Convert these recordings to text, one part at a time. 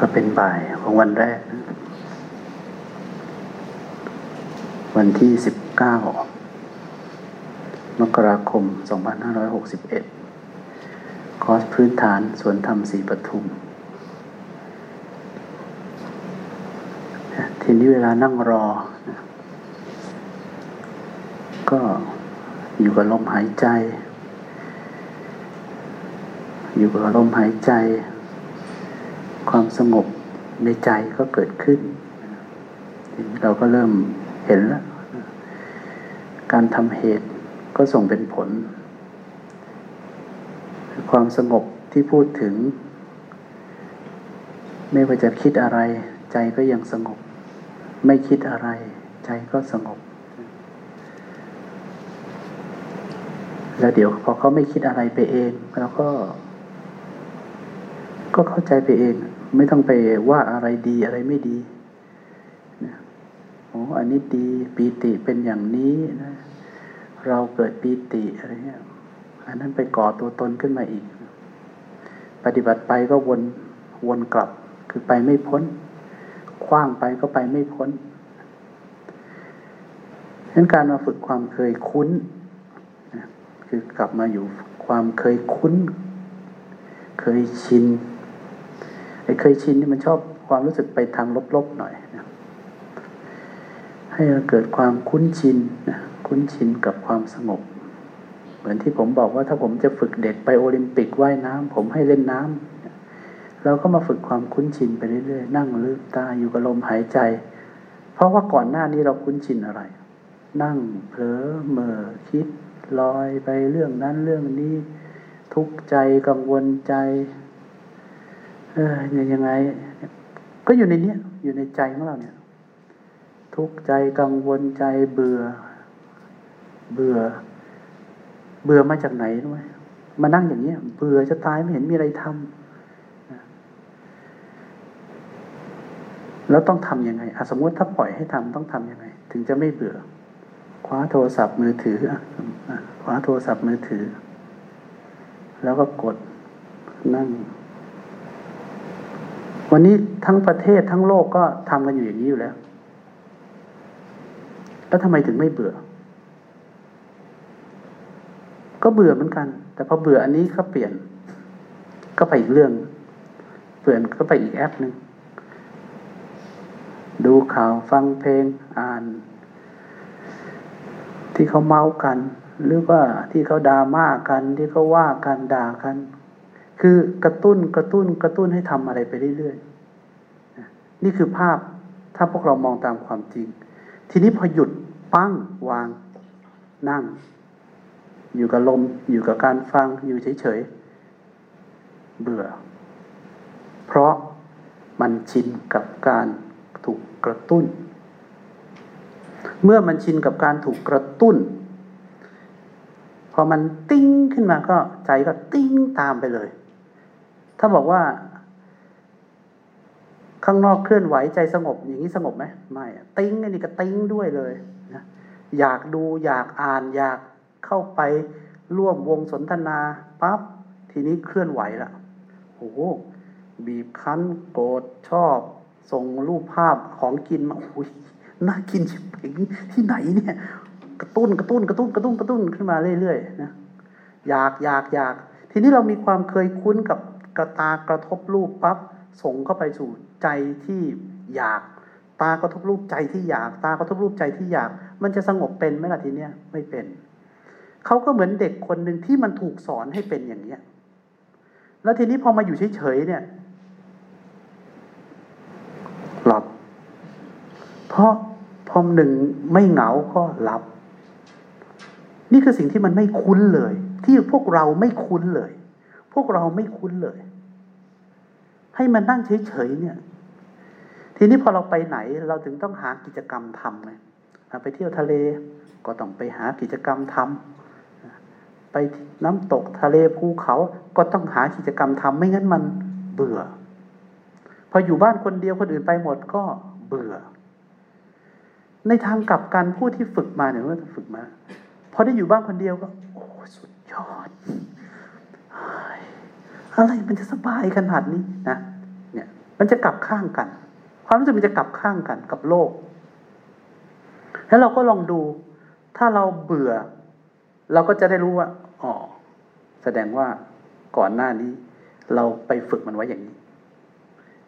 ก็เป็นบ่ายของวันแรก วันที่สิบเก้ามกราคมสองพันห้าร้อยหกสิบเอ็ดคอร์สพื้นฐานสวนธรรมสีปทุม ทีนี้เวลานั่งรอ ก็อยู่กับลมหายใจ อยู่กับลมหายใจ ความสงบในใจก็เกิดขึ้น เราก็เริ่มเห็นแล้ว การทำเหตุก็ส่งเป็นผล ความสงบที่พูดถึง ไม่ว่าจะคิดอะไร ใจก็ยังสงบ ไม่คิดอะไร ใจก็สงบ แล้วเดี๋ยวพอเขาไม่คิดอะไรไปเองเราก็ ก็เข้าใจไปเอง ไม่ต้องไปว่าอะไรดีอะไรไม่ดี โอ้อันนี้ดีปีติเป็นอย่างนี้นะเราเกิดปีติอะไรเงี้ยอันนั้นไปก่อตัวตนขึ้นมาอีก ปฏิบัติไปก็วนวนกลับ คือไปไม่พ้น คว้างไปก็ไปไม่พ้นฉะนั้นการมาฝึกความเคยคุ้น คือกลับมาอยู่ความเคยคุ้น เคยชินไอ้เคยชินนี่มันชอบความรู้สึกไปทางลบๆหน่อย ให้เราเกิดความคุ้นชินนะคุ้นชินกับความสงบ เหมือนที่ผมบอกว่าถ้าผมจะฝึกเด็กไปโอลิมปิกว่ายน้ำผมให้เล่นน้ำเราก็มาฝึกความคุ้นชินไปเรื่อยๆ นั่งลืมตาอยู่กับลมหายใจ เพราะว่าก่อนหน้านี้เราคุ้นชินอะไร นั่งเผลอเมื่อคิดลอยไปเรื่องนั้นเรื่องนี้ ทุกข์ใจกังวลใจ เออยยังไง ก็อยู่ในเนี้ยอยู่ในใจของเราเนี่ย ทุกข์ใจกังวลใจเบื่อ เบื่อ เบื่อมาจากไหนรู้ไหมมานั่งอย่างเนี้ย เบื่อจะตายไม่เห็นมีอะไรทำแล้วต้องทํำยังไงสมมติถ้าปล่อยให้ทำต้องทํำยังไง ถึงจะไม่เบื่อ คว้าโทรศัพท์มือถือคว้าโทรศัพท์มือถือ แล้วก็กดนั่ง วันนี้ทั้งประเทศทั้งโลกก็ทำกันอยู่อย่างนี้อยู่แล้ว แล้วทำไมถึงไม่เบื่อ ก็เบื่อเหมือนกัน แต่พอเบื่ออันนี้ก็เปลี่ยน ก็ไปอีกเรื่อง เปลี่ยนก็ไปอีกแอปหนึ่งดูข่าวฟังเพลงอ่าน ที่เขาเมาส์กัน หรือว่าที่เขาดราม่ากัน ที่เขาว่ากันด่ากัน คือกระตุ้นกระตุ้นกระตุ้นให้ทำอะไรไปเรื่อยๆนี่คือภาพถ้าพวกเรามองตามความจริง ทีนี้พอหยุด ปั้งวาง นั่ง อยู่กับลม อยู่กับการฟัง อยู่เฉยๆ เบื่อ เพราะมันชินกับการถูกกระตุ้น เมื่อมันชินกับการถูกกระตุ้น พอมันติ้งขึ้นมาก็ใจก็ติ้งตามไปเลย ถ้าบอกว่า ข้างนอกเคลื่อนไหวใจสงบอย่างนี้สงบไหมไม่ติ้งอันนี้ก็ติ้งด้วยเลย อยากดูอยากอ่านอยากเข้าไปร่วมวงสนทนาปั๊บทีนี้เคลื่อนไหวละโอ้โหบีบคั้นโกรธชอบส่งรูปภาพของกินมาโอ้ยน่ากินชิบหายที่ไหนเนี่ย กระตุ้นกระตุ้นกระตุ้นกระตุ้นกระตุ้นขึ้นมาเรื่อยๆนะอยากอยากอยาก ทีนี้เรามีความเคยคุ้นกับกระตากระทบรูปปั๊บส่งเข้าไปสู่ใจที่อยาก ตากระทบรูปใจที่อยาก ตากระทบรูปใจที่อยาก มันจะสงบเป็นไหมล่ะทีเนี้ยไม่เป็นเขาก็เหมือนเด็กคนหนึ่งที่มันถูกสอนให้เป็นอย่างเนี้ย แล้วทีนี้พอมาอยู่เฉยๆเนี่ย หลับ เพราะพอหนึ่งไม่เหงาก็หลับ นี่คือสิ่งที่มันไม่คุ้นเลย ที่พวกเราไม่คุ้นเลย พวกเราไม่คุ้นเลย ให้มันนั่งเฉยๆเนี่ย ทีนี้พอเราไปไหนเราถึงต้องหากิจกรรมทำไง ไปเที่ยวทะเลก็ต้องไปหากิจกรรมทำไปน้ำตกทะเลภูเขาก็ต้องหากิจกรรมทำไม่งั้นมันเบื่อ พออยู่บ้านคนเดียวคนอื่นไปหมดก็เบื่อ ในทางกลับกันผู้ที่ฝึกมาเนี่ยว่าฝึกมาพอได้อยู่บ้านคนเดียวก็ โอ้สุดยอดอะไรมันจะสบายขนาดนี้นะ เนี่ย มันจะกลับข้างกัน ความรู้สึกมันจะกลับข้างกันกับโลก แล้วเราก็ลองดู ถ้าเราเบื่อ เราก็จะได้รู้ว่าอ๋อแสดงว่าก่อนหน้านี้ เราไปฝึกมันไว้อย่างนี้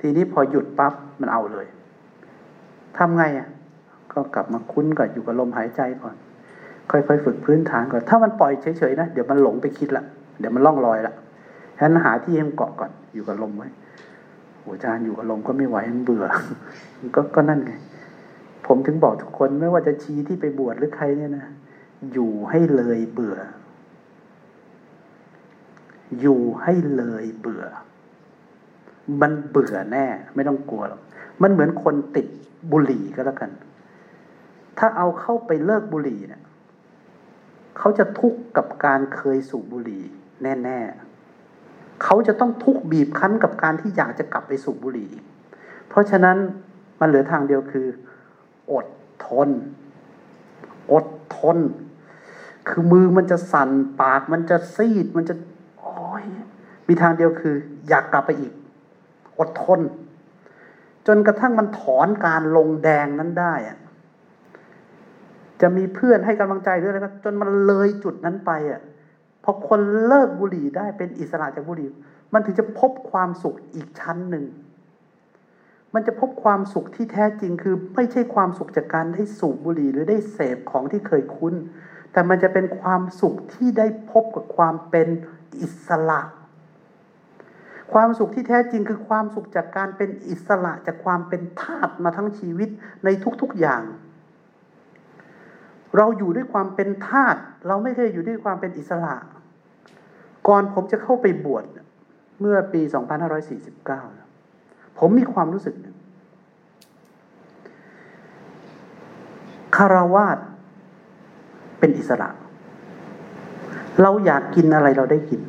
ทีนี้พอหยุดปั๊บมันเอาเลยทำไงอะ ก็กลับมาคุ้นกับอยู่กับลมหายใจก่อน ค่อยๆฝึกพื้นฐานก่อน ถ้ามันปล่อยเฉยๆนะเดี๋ยวมันหลงไปคิดละเดี๋ยวมันล่องลอยละฉะนั้นหาที่ให้มันเกาะก่อนอยู่กับลมไว้โอ้อาจารย์อยู่กับลมก็ไม่ไหวมันเบื่อ ก็ก็นั่นไง ผมถึงบอกทุกคนไม่ว่าจะชี้ที่ไปบวชหรือใครเนี่ยนะ อยู่ให้เลยเบื่อ อยู่ให้เลยเบื่อ มันเบื่อแน่ ไม่ต้องกลัวหรอกมันเหมือนคนติดบุหรี่ก็แล้วกัน ถ้าเอาเข้าไปเลิกบุหรี่เนี่ยเขาจะทุกข์กับการเคยสูบบุหรี่ แน่ ๆ เขาจะต้องทุกข์บีบคั้นกับการที่อยากจะกลับไปสูบบุหรี่ เพราะฉะนั้นมันเหลือทางเดียวคือ อดทน อดทน คือมือมันจะสั่นปากมันจะซีดมันจะโอ้ยมีทางเดียวคือ อยากกลับไปอีก อดทน จนกระทั่งมันถอนการลงแดงนั้นได้อะจะมีเพื่อนให้กำลังใจหรืออะไรก็จนมันเลยจุดนั้นไปอะพอคนเลิกบุหรี่ได้เป็นอิสระจากบุหรี่ มันถึงจะพบความสุขอีกชั้นหนึ่ง มันจะพบความสุขที่แท้จริงคือไม่ใช่ความสุขจากการได้สูบบุหรี่หรือได้เสพของที่เคยคุ้น แต่มันจะเป็นความสุขที่ได้พบกับความเป็นอิสระ ความสุขที่แท้จริงคือความสุขจากการเป็นอิสระจากความเป็นทาสมาทั้งชีวิตในทุกๆอย่าง เราอยู่ด้วยความเป็นทาสเราไม่เคยอยู่ด้วยความเป็นอิสระ ก่อนผมจะเข้าไปบวชเมื่อปี 2549 ผมมีความรู้สึกหนึ่ง คารวาสเป็นอิสระ เราอยากกินอะไรเราได้กิน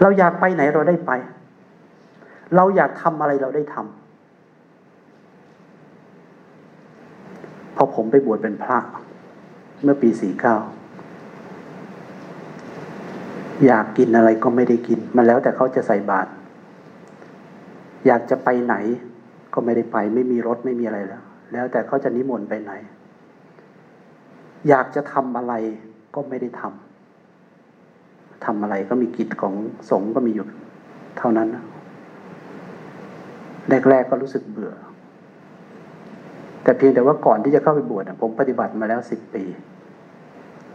เราอยากไปไหนเราได้ไป เราอยากทำอะไรเราได้ทำพอผมไปบวชเป็นพระ เมื่อปีสี่เก้าอยากกินอะไรก็ไม่ได้กิน มันแล้วแต่เขาจะใส่บาตรอยากจะไปไหนก็ไม่ได้ไป ไม่มีรถไม่มีอะไรแล้ว แล้วแต่เขาจะนิมนต์ไปไหน อยากจะทำอะไรก็ไม่ได้ทำทำอะไรก็มีกิจของสงฆ์ก็มีอยู่เท่านั้น แรกๆก็รู้สึกเบื่อ แต่เพียงแต่ว่าก่อนที่จะเข้าไปบวชผมปฏิบัติมาแล้วสิบปี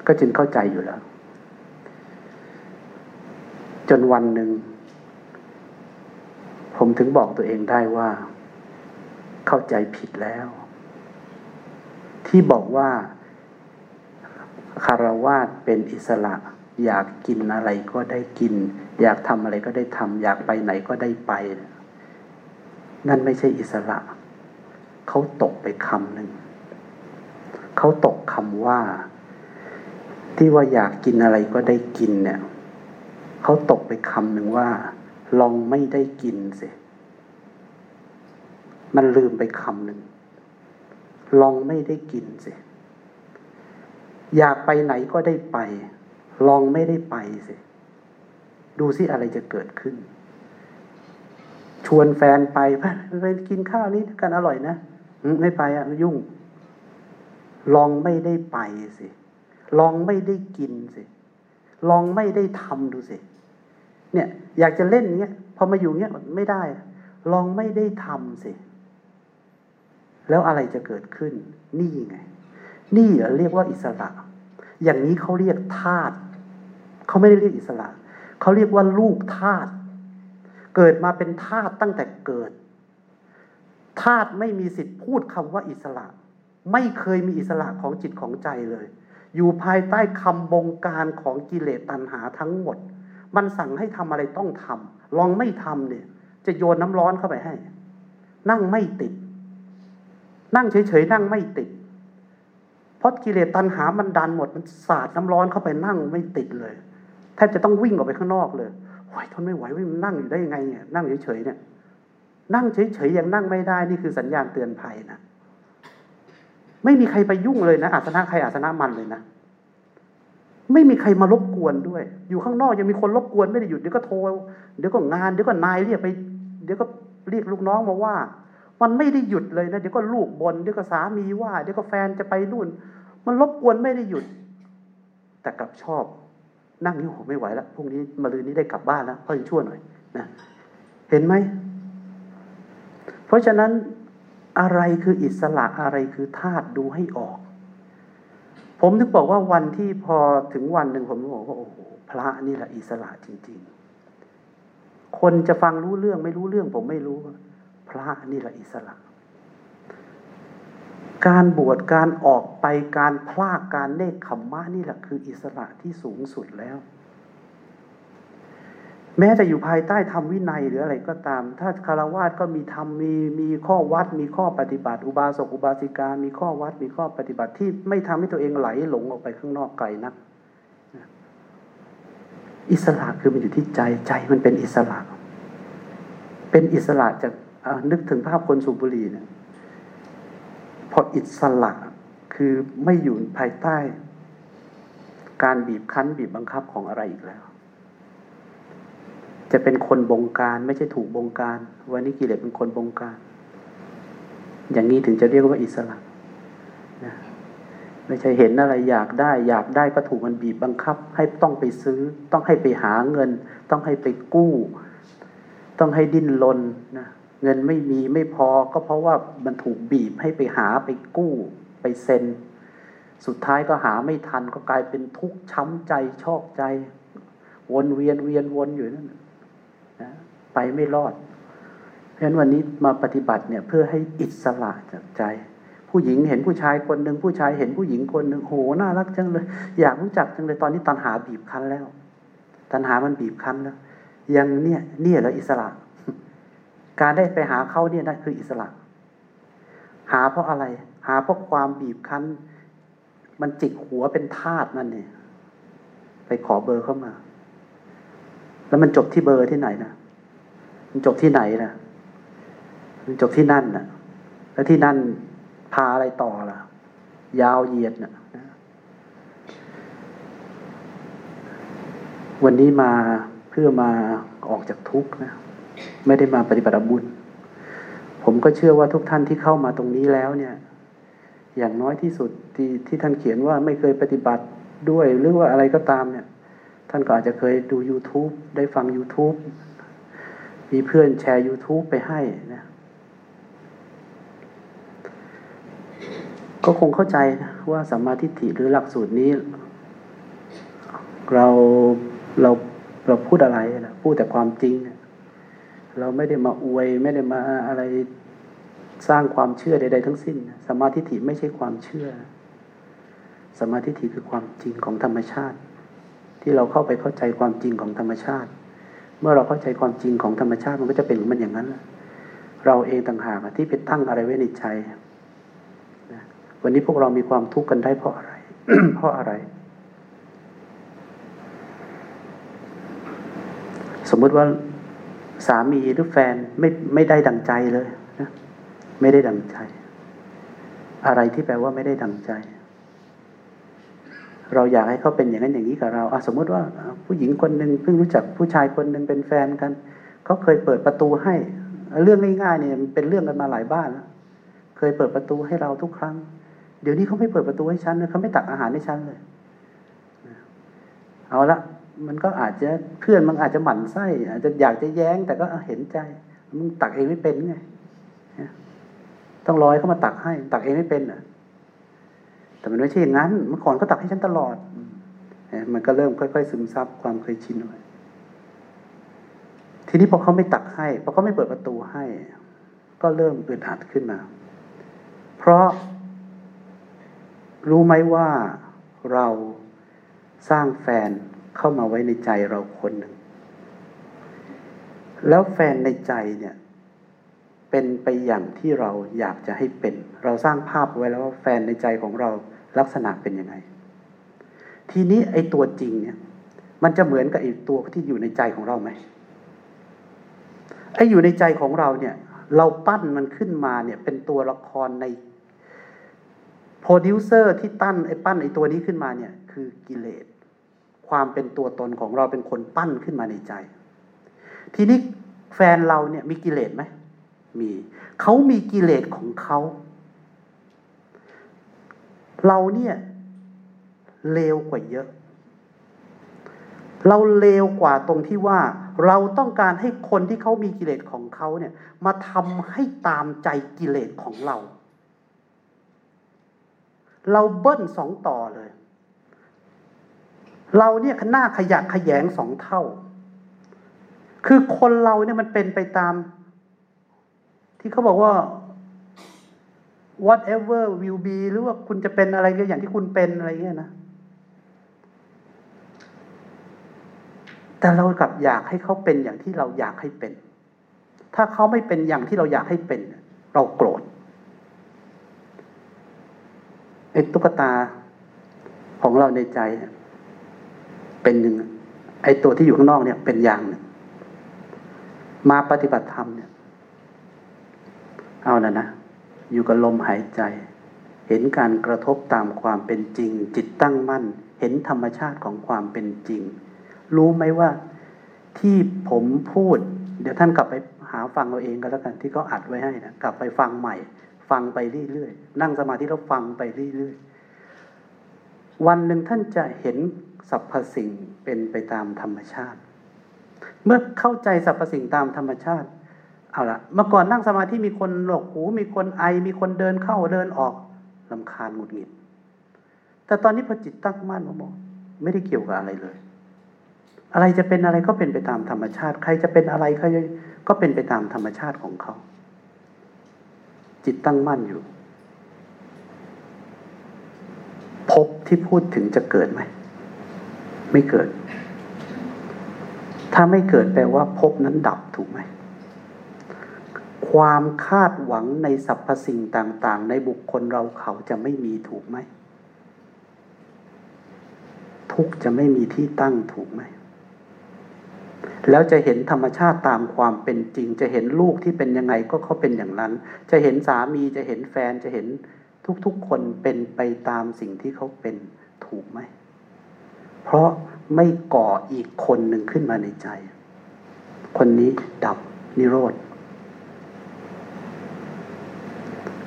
ก็จึงเข้าใจอยู่แล้ว จนวันหนึ่งผมถึงบอกตัวเองได้ว่า เข้าใจผิดแล้ว ที่บอกว่าคารวาสเป็นอิสระ อยากกินอะไรก็ได้กิน อยากทำอะไรก็ได้ทำอยากไปไหนก็ได้ไป นั่นไม่ใช่อิสระ เขาตกไปคำหนึ่งเขาตกคำว่า ที่ว่าอยากกินอะไรก็ได้กินเนี่ยเขาตกไปคำหนึ่งว่า ลองไม่ได้กินสิมันลืมไปคำหนึ่ง ลองไม่ได้กินสิ อยากไปไหนก็ได้ไป ลองไม่ได้ไปสิ ดูสิอะไรจะเกิดขึ้น ชวนแฟนไปไปกินข้าวนี้กันอร่อยนะไม่ไปอะยุ่ง ลองไม่ได้ไปสิ ลองไม่ได้กินสิ ลองไม่ได้ทำดูสิ เนี่ย อยากจะเล่นเงี้ยพอมาอยู่เงี้ยไม่ได้ ลองไม่ได้ทำสิ แล้วอะไรจะเกิดขึ้น นี่ไง นี่เรียกว่าอิสระ อย่างนี้เขาเรียกทาตุเขาไม่ได้เรียกอิสระ เขาเรียกว่าลูกทาตุเกิดมาเป็นทาตุตั้งแต่เกิดทาตุไม่มีสิทธิ์พูดคำว่าอิสระ ไม่เคยมีอิสระของจิตของใจเลย อยู่ภายใต้คำบงการของกิเลสตัณหาทั้งหมด มันสั่งให้ทำอะไรต้องทำลองไม่ทำเนี่ย จะโยนน้ำร้อนเข้าไปให้ นั่งไม่ติด นั่งเฉยๆนั่งไม่ติด เพราะกิเลสตัณหามันดันหมดมันสาดน้ำร้อนเข้าไปนั่งไม่ติดเลยแทบจะต้องวิ่งออกไปข้างนอกเลยโอ้ยทนไม่ไหววิ่งนั่งอยู่ได้ยังไงเนี่ยนั่งเฉยๆเนี่ยนั่งเฉยๆยังนั่งไม่ได้นี่คือสัญญาณเตือนภัยนะไม่มีใครไปยุ่งเลยนะอาสนะใครอาสนะมันเลยนะไม่มีใครมารบกวนด้วย อยู่ข้างนอกยังมีคนรบกวนไม่ได้หยุดเดี๋ยวก็โทร เดี๋ยวก็งาน เดี๋ยวก็นายเรียกไป เดี๋ยวก็เรียกลูกน้องมาว่า มันไม่ได้หยุดเลยนะเดี๋ยวก็ลูกบนเดี๋ยวก็สามีว่า เดี๋ยวก็แฟนจะไปนู่น มันรบกวนไม่ได้หยุด แต่กลับชอบ นั่งนี่โหไม่ไหวแล้วพรุ่งนี้มาลืนนี้ได้กลับบ้านแล้วเพราะยังชั่วหน่อยนะเห็นไหม เพราะฉะนั้นอะไรคืออิสระอะไรคือธาตุดูให้ออก ผมถึงบอกว่าวันที่พอถึงวันหนึ่งผมบอกว่าโอ้โหพระนี่แหละอิสระจริง ๆ คนจะฟังรู้เรื่องไม่รู้เรื่องผมไม่รู้ พระนี่แหละอิสระ การบวชการออกไปการพลากการเนคขมมะนี่แหละคืออิสระที่สูงสุดแล้ว แม้จะอยู่ภายใต้ธรรมวินัยหรืออะไรก็ตาม ถ้าคารวะก็มีธรรมมีมีข้อวัด มีข้อปฏิบัติ อุบาสกอุบาสิกา มีข้อวัด มีข้อปฏิบัติที่ไม่ทำให้ตัวเองไหลหลงออกไปข้างนอกไกลนักอิสระคือมันอยู่ที่ใจใจมันเป็นอิสระ เป็นอิสระจาก นึกถึงภาพคนสูบบุหรี่เนี่ยพออิสระคือไม่อยู่ภายใต้ การบีบคั้นบีบบังคับของอะไรอีกแล้ว จะเป็นคนบงการไม่ใช่ถูกบงการ วันนี้กิเลสเป็นคนบงการ อย่างนี้ถึงจะเรียกว่าอิสระนะไม่ใช่เห็นอะไรอยากได้ อยากได้ก็ถูกมันบีบบังคับ ให้ต้องไปซื้อ ต้องให้ไปหาเงิน ต้องให้ไปกู้ ต้องให้ดิ้นรนนะ เงินไม่มีไม่พอก็เพราะว่ามันถูกบีบให้ไปหาไปกู้ไปเซ็น สุดท้ายก็หาไม่ทันก็กลายเป็นทุกข์ช้ำใจชอกใจ วนเวียนเวียนวนอยู่นั่นนะไปไม่รอด เพราะฉะนั้นวันนี้มาปฏิบัติเนี่ยเพื่อให้อิสระจากใจ ผู้หญิงเห็นผู้ชายคนหนึ่งผู้ชายเห็นผู้หญิงคนหนึ่งโหน่ารักจังเลย อยากรู้จักจังเลยตอนนี้ตัณหาบีบคั้นแล้ว ตัณหามันบีบคั้นแล้ว ยังเนี่ยเนี่ยแล้วอิสระ การได้ไปหาเขาเนี่ยนั่นคืออิสระ หาเพราะอะไร หาเพราะความบีบคั้น มันจิกหัวเป็นธาตุนั่นเนี่ยไปขอเบอร์เข้ามา แล้วมันจบที่เบอร์ที่ไหนนะมันจบที่ไหนนะมันจบที่นั่นนะแล้วที่นั่นพาอะไรต่อล่ะ ยาวเหยียดนะวันนี้มาเพื่อมาออกจากทุกข์นะ ไม่ได้มาปฏิบัติบุญ ผมก็เชื่อว่าทุกท่านที่เข้ามาตรงนี้แล้วเนี่ย อย่างน้อยที่สุดที่ที่ท่านเขียนว่าไม่เคยปฏิบัติด้วยหรือว่าอะไรก็ตามเนี่ย ท่านก็อาจจะเคยดู YouTube ได้ฟัง YouTube มีเพื่อนแชร์ YouTube ไปให้นะก็คงเข้าใจนะว่าสัมมาทิฏฐิหรือหลักสูตรนี้ เราเราเราพูดอะไรนะพูดแต่ความจริง เราไม่ได้มาอวย ไม่ได้มาอะไรสร้างความเชื่อใด ๆ ทั้งสิ้น สมาทิฏฐิไม่ใช่ความเชื่อ สมาทิฏฐิคือความจริงของธรรมชาติ ที่เราเข้าไปเข้าใจความจริงของธรรมชาติ เมื่อเราเข้าใจความจริงของธรรมชาติมันก็จะเป็นมันอย่างนั้น เราเองต่างหากที่ไปตั้งอะไรไว้ในใจวันนี้พวกเรามีความทุกข์กันได้เพราะอะไร เพราะอะไร สมมติว่า สามีหรือแฟนไม่ไม่ได้ดังใจเลยนะไม่ได้ดังใจ อะไรที่แปลว่าไม่ได้ดังใจ เราอยากให้เขาเป็นอย่างนั้นอย่างนี้กับเราอสมมติว่า ผู้หญิงคนหนึ่งเพิ่งรู้จักผู้ชายคนหนึ่งเป็นแฟนกันเขาเคยเปิดประตูให้ เรื่องง่ายๆเนี่ยเป็นเรื่องกันมาหลายบ้านแล้วเคยเปิดประตูให้เราทุกครั้ง เดี๋ยวนี้เขาไม่เปิดประตูให้ฉันเลยเขาไม่ตักอาหารให้ฉันเลย เอาละ มันก็อาจจะเพื่อนมันอาจจะหมั่นไส้อาจจะอยากจะแย้ง แต่ก็เห็นใจมึงตักเองไม่เป็นไงต้องรอให้เขามาตักให้ ตักเองไม่เป็นอะ แต่มันไม่ใช่อย่างนั้น เมื่อก่อนก็ตักให้ฉันตลอดมันก็เริ่มค่อยๆซึมซับความเคยชินไปทีนี้พอเขาไม่ตักให้พอเขาไม่เปิดประตูให้ ก็เริ่มอึดอัดขึ้นมา เพราะรู้ไหมว่าเราสร้างแฟน เข้ามาไว้ในใจเราคนหนึ่ง แล้วแฟนในใจเนี่ย เป็นไปอย่างที่เราอยากจะให้เป็น เราสร้างภาพไว้แล้วว่าแฟนในใจของเราลักษณะเป็นยังไง ทีนี้ไอ้ตัวจริงเนี่ย มันจะเหมือนกับไอ้ตัวที่อยู่ในใจของเราไหมไอ้อยู่ในใจของเราเนี่ย เราปั้นมันขึ้นมาเนี่ย เป็นตัวละครในโปรดิวเซอร์ที่ตั้นไอ้ปั้นไอ้ตัวนี้ขึ้นมาเนี่ย คือกิเลส ความเป็นตัวตนของเราเป็นคนปั้นขึ้นมาในใจ ทีนี้แฟนเราเนี่ยมีกิเลสไหมมีเขามีกิเลสของเขาเราเนี่ยเลวกว่าเยอะ เราเลวกว่าตรงที่ว่า เราต้องการให้คนที่เขามีกิเลสของเขาเนี่ย มาทำให้ตามใจกิเลสของเรา เราเบิ้ลสองต่อเลย เราเนี่ยหน้าขยะขยงสองเท่า คือคนเราเนี่ยมันเป็นไปตาม ที่เขาบอกว่า whatever will be หรือว่าคุณจะเป็นอะไรก็อย่างที่คุณเป็นอะไรเงี้ยนะ แต่เรากลับอยากให้เขาเป็นอย่างที่เราอยากให้เป็น ถ้าเขาไม่เป็นอย่างที่เราอยากให้เป็น เราโกรธไอ้ตุ๊กตาของเราในใจเป็นหนึ่งไอ้ตัวที่อยู่ข้างนอกเนี่ยเป็นอย่างหนึ่งมาปฏิบัติธรรมเนี่ย เอานะนะ อยู่กับลมหายใจ เห็นการกระทบตามความเป็นจริง จิตตั้งมั่น เห็นธรรมชาติของความเป็นจริง รู้ไหมว่าที่ผมพูด เดี๋ยวท่านกลับไปหาฟังเราเองก็แล้วกันที่เขาอัดไว้ให้นะกลับไปฟังใหม่ ฟังไปเรื่อยๆนั่งสมาธิแล้วฟังไปเรื่อยๆวันหนึ่งท่านจะเห็น สรรพสิ่งเป็นไปตามธรรมชาติ เมื่อเข้าใจสรรพสิ่งตามธรรมชาติ เอาละเมื่อก่อนนั่งสมาธิมีคนหลอกหู มีคนไอ มีคนเดินเข้าเดินออกลำคาญหงุดหงิด แต่ตอนนี้พอจิตตั้งมั่นผมบอกไม่ได้เกี่ยวกับอะไรเลย อะไรจะเป็นอะไรก็เป็นไปตามธรรมชาติ ใครจะเป็นอะไรใครก็เป็นไปตามธรรมชาติของเขา จิตตั้งมั่นอยู่พบที่พูดถึงจะเกิดไหม ไม่เกิด ถ้าไม่เกิดแปลว่าพบนั้นดับถูกไหม ความคาดหวังในสรรพสิ่งต่าง ๆ ในบุคคลเราเขาจะไม่มีถูกไหม ทุกจะไม่มีที่ตั้งถูกไหม แล้วจะเห็นธรรมชาติตามความเป็นจริง จะเห็นลูกที่เป็นยังไงก็เขาเป็นอย่างนั้น จะเห็นสามีจะเห็นแฟนจะเห็นทุกๆคนเป็นไปตามสิ่งที่เขาเป็นถูกไหม เพราะไม่ก่ออีกคนหนึ่งขึ้นมาในใจ คนนี้ดับนิโรธ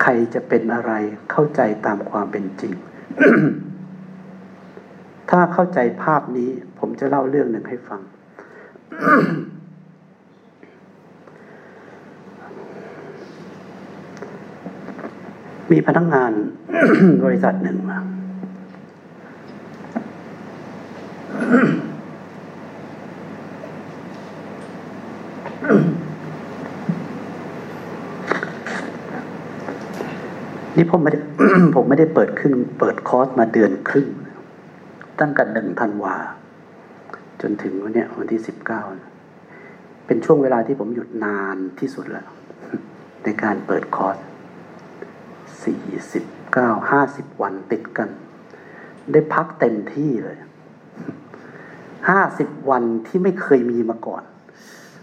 ใครจะเป็นอะไรเข้าใจตามความเป็นจริง ถ้าเข้าใจภาพนี้ ผมจะเล่าเรื่องหนึ่งให้ฟัง มีพนักงานบริษัทหนึ่งมา นี่ผมไม่ได้ผมไม่ได้เปิดครึ่งเปิดคอร์สมาเดือนครึ่ง ตั้งแต่หนึ่งธันวา จนถึงวันนี้วันที่สิบเก้าเป็นช่วงเวลาที่ผมหยุดนานที่สุดแล้ว ในการเปิดคอร์สสี่สิบเก้าห้าสิบวันติดกัน ได้พักเต็มที่เลย ห้าสิบวันที่ไม่เคยมีมาก่อน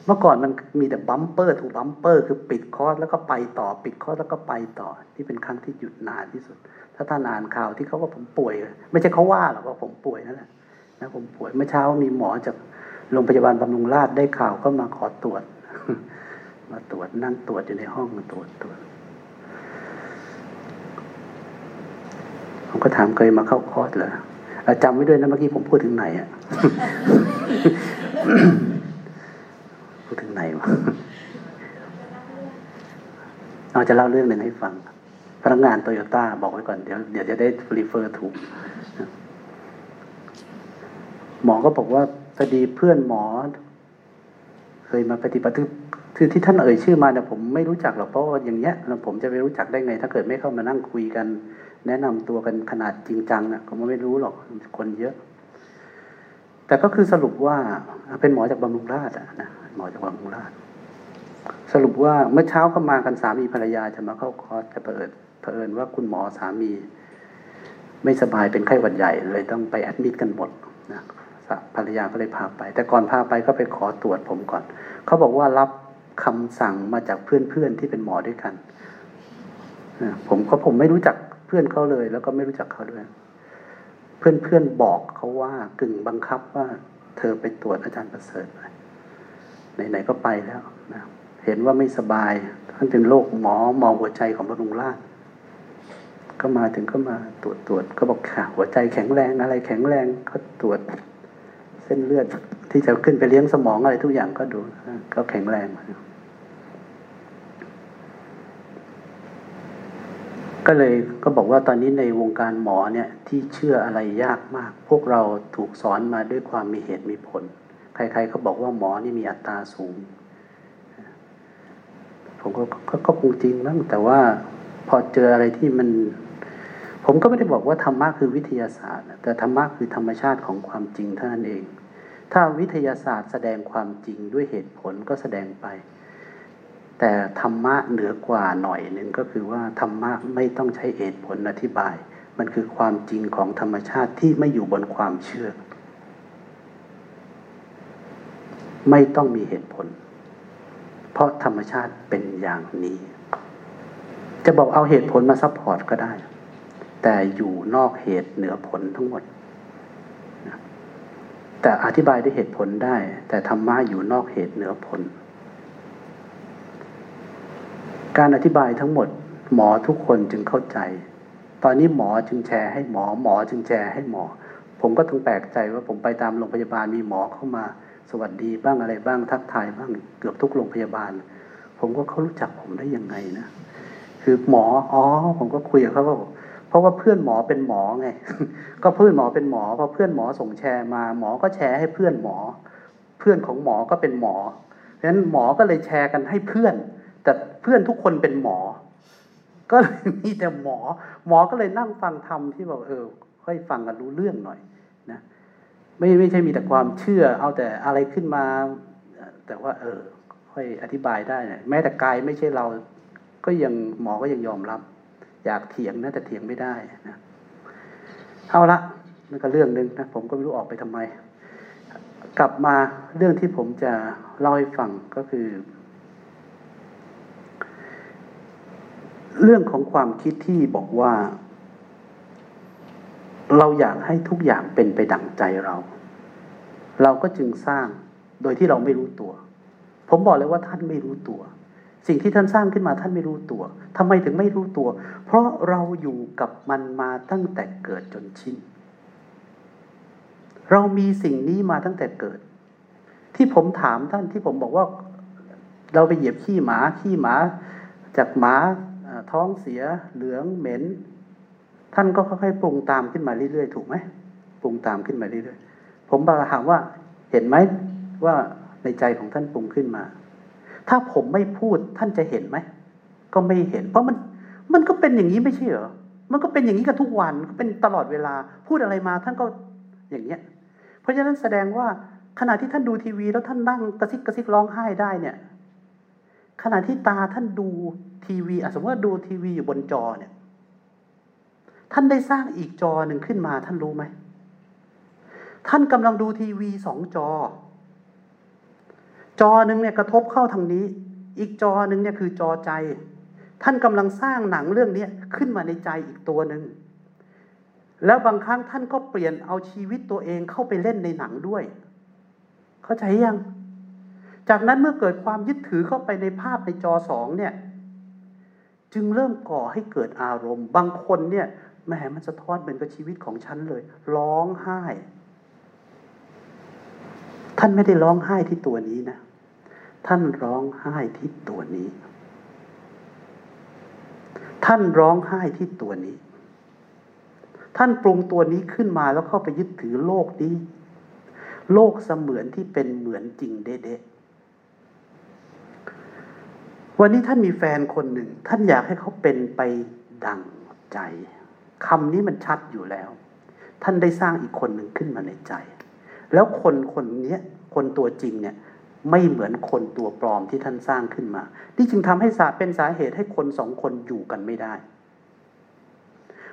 เมื่อก่อนมันมีแต่ bumper to bumper คือปิดคอร์สแล้วก็ไปต่อ ปิดคอร์สแล้วก็ไปต่อ ที่เป็นครั้งที่หยุดนานที่สุด ถ้าท่านอ่านข่าวที่เขาว่าผมป่วย ไม่ใช่เขาว่าหรอกว่าผมป่วยนั่นแหละนะผมป่วยเมื่อเช้ามีหมอจากโรงพยาบาลบำรุงราษฎร์ได้ข่าวก็มาขอตรวจ มาตรวจนั่งตรวจอยู่ในห้องมาตรวจตรวจผมก็ถามเคยมาเข้าคอร์สเหรอ จำไว้ด้วยนะเมื่อกี้ผมพูดถึงไหนอะพูดถึงไหนวะเราจะเล่าเรื่องหนึ่งให้ฟัง พนักงานโตโยต้าบอกไว้ก่อนเดี๋ยวเดี๋ยวจะได้รีเฟอร์ถูก หมอก็บอกว่าพอดีเพื่อนหมอ เคยมาปฏิบัติคือที่ท่านเอ่ยชื่อมาเนี่ยผมไม่รู้จักหรอกเพราะว่าอย่างเงี้ยแล้วผมจะไปรู้จักได้ไง ถ้าเกิดไม่เข้ามานั่งคุยกัน แนะนำตัวกันขนาดจริงจังนะก็ไม่รู้หรอกคนเยอะ แต่ก็คือสรุปว่าเป็นหมอจากบำรุงราษฎร์นะหมอจากบำรุงราษฎร์สรุปว่าเมื่อเช้าเขามากันสามีภรรยาจะมาเข้าคอร์สแต่เผอิญเผอิญว่าคุณหมอสามี ไม่สบายเป็นไข้หวัดใหญ่เลยต้องไปแอดมิดกันหมดนะภรรยาก็เลยพาไป แต่ก่อนพาไปก็ไปขอตรวจผมก่อน เขาบอกว่ารับคำสั่งมาจากเพื่อนๆที่เป็นหมอด้วยกันผมก็ผมไม่รู้จัก พื่อนเขาเลย แล้วก็ไม่รู้จักเขาด้วย เพื่อนๆบอกเขาว่ากึ่งบังคับว่า เธอไปตรวจอาจารย์ประเสริฐไหนๆก็ไปแล้วนะเห็นว่าไม่สบาย ท่านเป็นโรคหมอหมอหัวใจของบำรุงราชก็มาถึงก็มาตรวจตรวจก็บอกค่ะ หัวใจแข็งแรงอะไรแข็งแรงก็ตรวจ เส้นเลือดที่จะขึ้นไปเลี้ยงสมองอะไรทุกอย่างก็ดู ก็แข็งแรง ก็เลยก็บอกว่าตอนนี้ในวงการหมอเนี่ยที่เชื่ออะไรยากมาก พวกเราถูกสอนมาด้วยความมีเหตุมีผล ใครๆเขาบอกว่าหมอนี่มีอัตราสูง ผมก็ก็คงจริงมั้งแต่ว่าพอเจออะไรที่มัน ผมก็ไม่ได้บอกว่าธรรมะคือวิทยาศาสตร์ แต่ธรรมะคือธรรมชาติของความจริงเท่านั้นเอง ถ้าวิทยาศาสตร์แสดงความจริงด้วยเหตุผลก็แสดงไป แต่ธรรมะเหนือกว่าหน่อยหนึ่งก็คือว่าธรรมะไม่ต้องใช้เหตุผลอธิบาย มันคือความจริงของธรรมชาติที่ไม่อยู่บนความเชื่อ ไม่ต้องมีเหตุผล เพราะธรรมชาติเป็นอย่างนี้ จะบอกเอาเหตุผลมา support ก็ได้ แต่อยู่นอกเหตุเหนือผลทั้งหมด แต่อธิบายด้วยเหตุผลได้ แต่ธรรมะอยู่นอกเหตุเหนือผล การอธิบายทั้งหมด หมอทุกคนจึงเข้าใจ ตอนนี้หมอจึงแชร์ให้หมอ หมอจึงแชร์ให้หมอ ผมก็ต้องแปลกใจว่าผมไปตามโรงพยาบาลมีหมอเข้ามา สวัสดีบ้างอะไรบ้างทักทายบ้างเกือบทุกโรงพยาบาล ผมก็เขารู้จักผมได้ยังไงนะคือหมออ๋อผมก็คุยกับเขาว่าเพราะว่าเพื่อนหมอเป็นหมอไง ก็เพื่อนหมอเป็นหมอพอเพื่อนหมอส่งแชร์มา หมอก็แชร์ให้เพื่อนหมอ เพื่อนของหมอก็เป็นหมอเพราะฉะนั้นหมอก็เลยแชร์กันให้เพื่อน แต่เพื่อนทุกคนเป็นหมอ ก็เลยมีแต่หมอ หมอก็เลยนั่งฟังธรรมที่บอกเออ ค่อยฟังกันรู้เรื่องหน่อยนะไม่ไม่ใช่มีแต่ความเชื่อ เอาแต่อะไรขึ้นมา แต่ว่า เออ ค่อยอธิบายได้นะแม้แต่กายไม่ใช่เรา ก็ยังหมอก็ยังยอมรับ อยากเถียงนะแต่เถียงไม่ได้นะเอาละนั่นก็เรื่องหนึ่งนะผมก็ไม่รู้ออกไปทำไม กลับมาเรื่องที่ผมจะเล่าให้ฟังก็คือ เรื่องของความคิดที่บอกว่า เราอยากให้ทุกอย่างเป็นไปดั่งใจเรา เราก็จึงสร้างโดยที่เราไม่รู้ตัว ผมบอกเลยว่าท่านไม่รู้ตัว สิ่งที่ท่านสร้างขึ้นมาท่านไม่รู้ตัวทำไมถึงไม่รู้ตัว เพราะเราอยู่กับมันมาตั้งแต่เกิดจนชินเรามีสิ่งนี้มาตั้งแต่เกิด ที่ผมถามท่านที่ผมบอกว่า เราไปเหยียบขี้หมาขี้หมา จากหมา ท้องเสียเหลืองเหม็น ท่านก็ค่อยๆปรุงตามขึ้นมาเรื่อยๆถูกไหมปรุงตามขึ้นมาเรื่อยๆผมบาถามว่าเห็นไหมว่าในใจของท่านปรุงขึ้นมา ถ้าผมไม่พูดท่านจะเห็นไหมก็ไม่เห็น เพราะมันมันก็เป็นอย่างนี้ไม่ใช่เหรอมันก็เป็นอย่างนี้กันทุกวันก็เป็นตลอดเวลาพูดอะไรมาท่านก็อย่างเงี้ย เพราะฉะนั้นแสดงว่าขณะที่ท่านดูทีวีแล้วท่านนั่งกระซิกกระซิกร้องไห้ได้เนี่ย ขณะที่ตาท่านดูทีวีสมมติว่าดูทีวีอยู่บนจอเนี่ย ท่านได้สร้างอีกจอหนึ่งขึ้นมา ท่านรู้ไหม ท่านกำลังดูทีวีสองจอ จอหนึ่งเนี่ยกระทบเข้าทางนี้ อีกจอหนึ่งเนี่ยคือจอใจ ท่านกำลังสร้างหนังเรื่องนี้ขึ้นมาในใจอีกตัวหนึ่งแล้วบางครั้งท่านก็เปลี่ยนเอาชีวิตตัวเองเข้าไปเล่นในหนังด้วย เข้าใจยัง จากนั้นเมื่อเกิดความยึดถือเข้าไปในภาพในจอสองเนี่ย จึงเริ่มก่อให้เกิดอารมณ์ บางคนเนี่ยแหมมันสะท้อนเหมือนกับชีวิตของฉันเลย ร้องไห้ ท่านไม่ได้ร้องไห้ที่ตัวนี้นะ ท่านร้องไห้ที่ตัวนี้ ท่านร้องไห้ที่ตัวนี้ ท่านปรุงตัวนี้ขึ้นมาแล้วเข้าไปยึดถือโลกนี้ โลกเสมือนที่เป็นเหมือนจริงเด๊ะ วันนี้ท่านมีแฟนคนหนึ่ง ท่านอยากให้เขาเป็นไปดังใจคำนี้มันชัดอยู่แล้ว ท่านได้สร้างอีกคนหนึ่งขึ้นมาในใจ แล้วคนคนนี้คนตัวจริงเนี่ยไม่เหมือนคนตัวปลอมที่ท่านสร้างขึ้นมา ที่จึงทำให้สาเป็นสาเหตุให้คนสองคนอยู่กันไม่ได้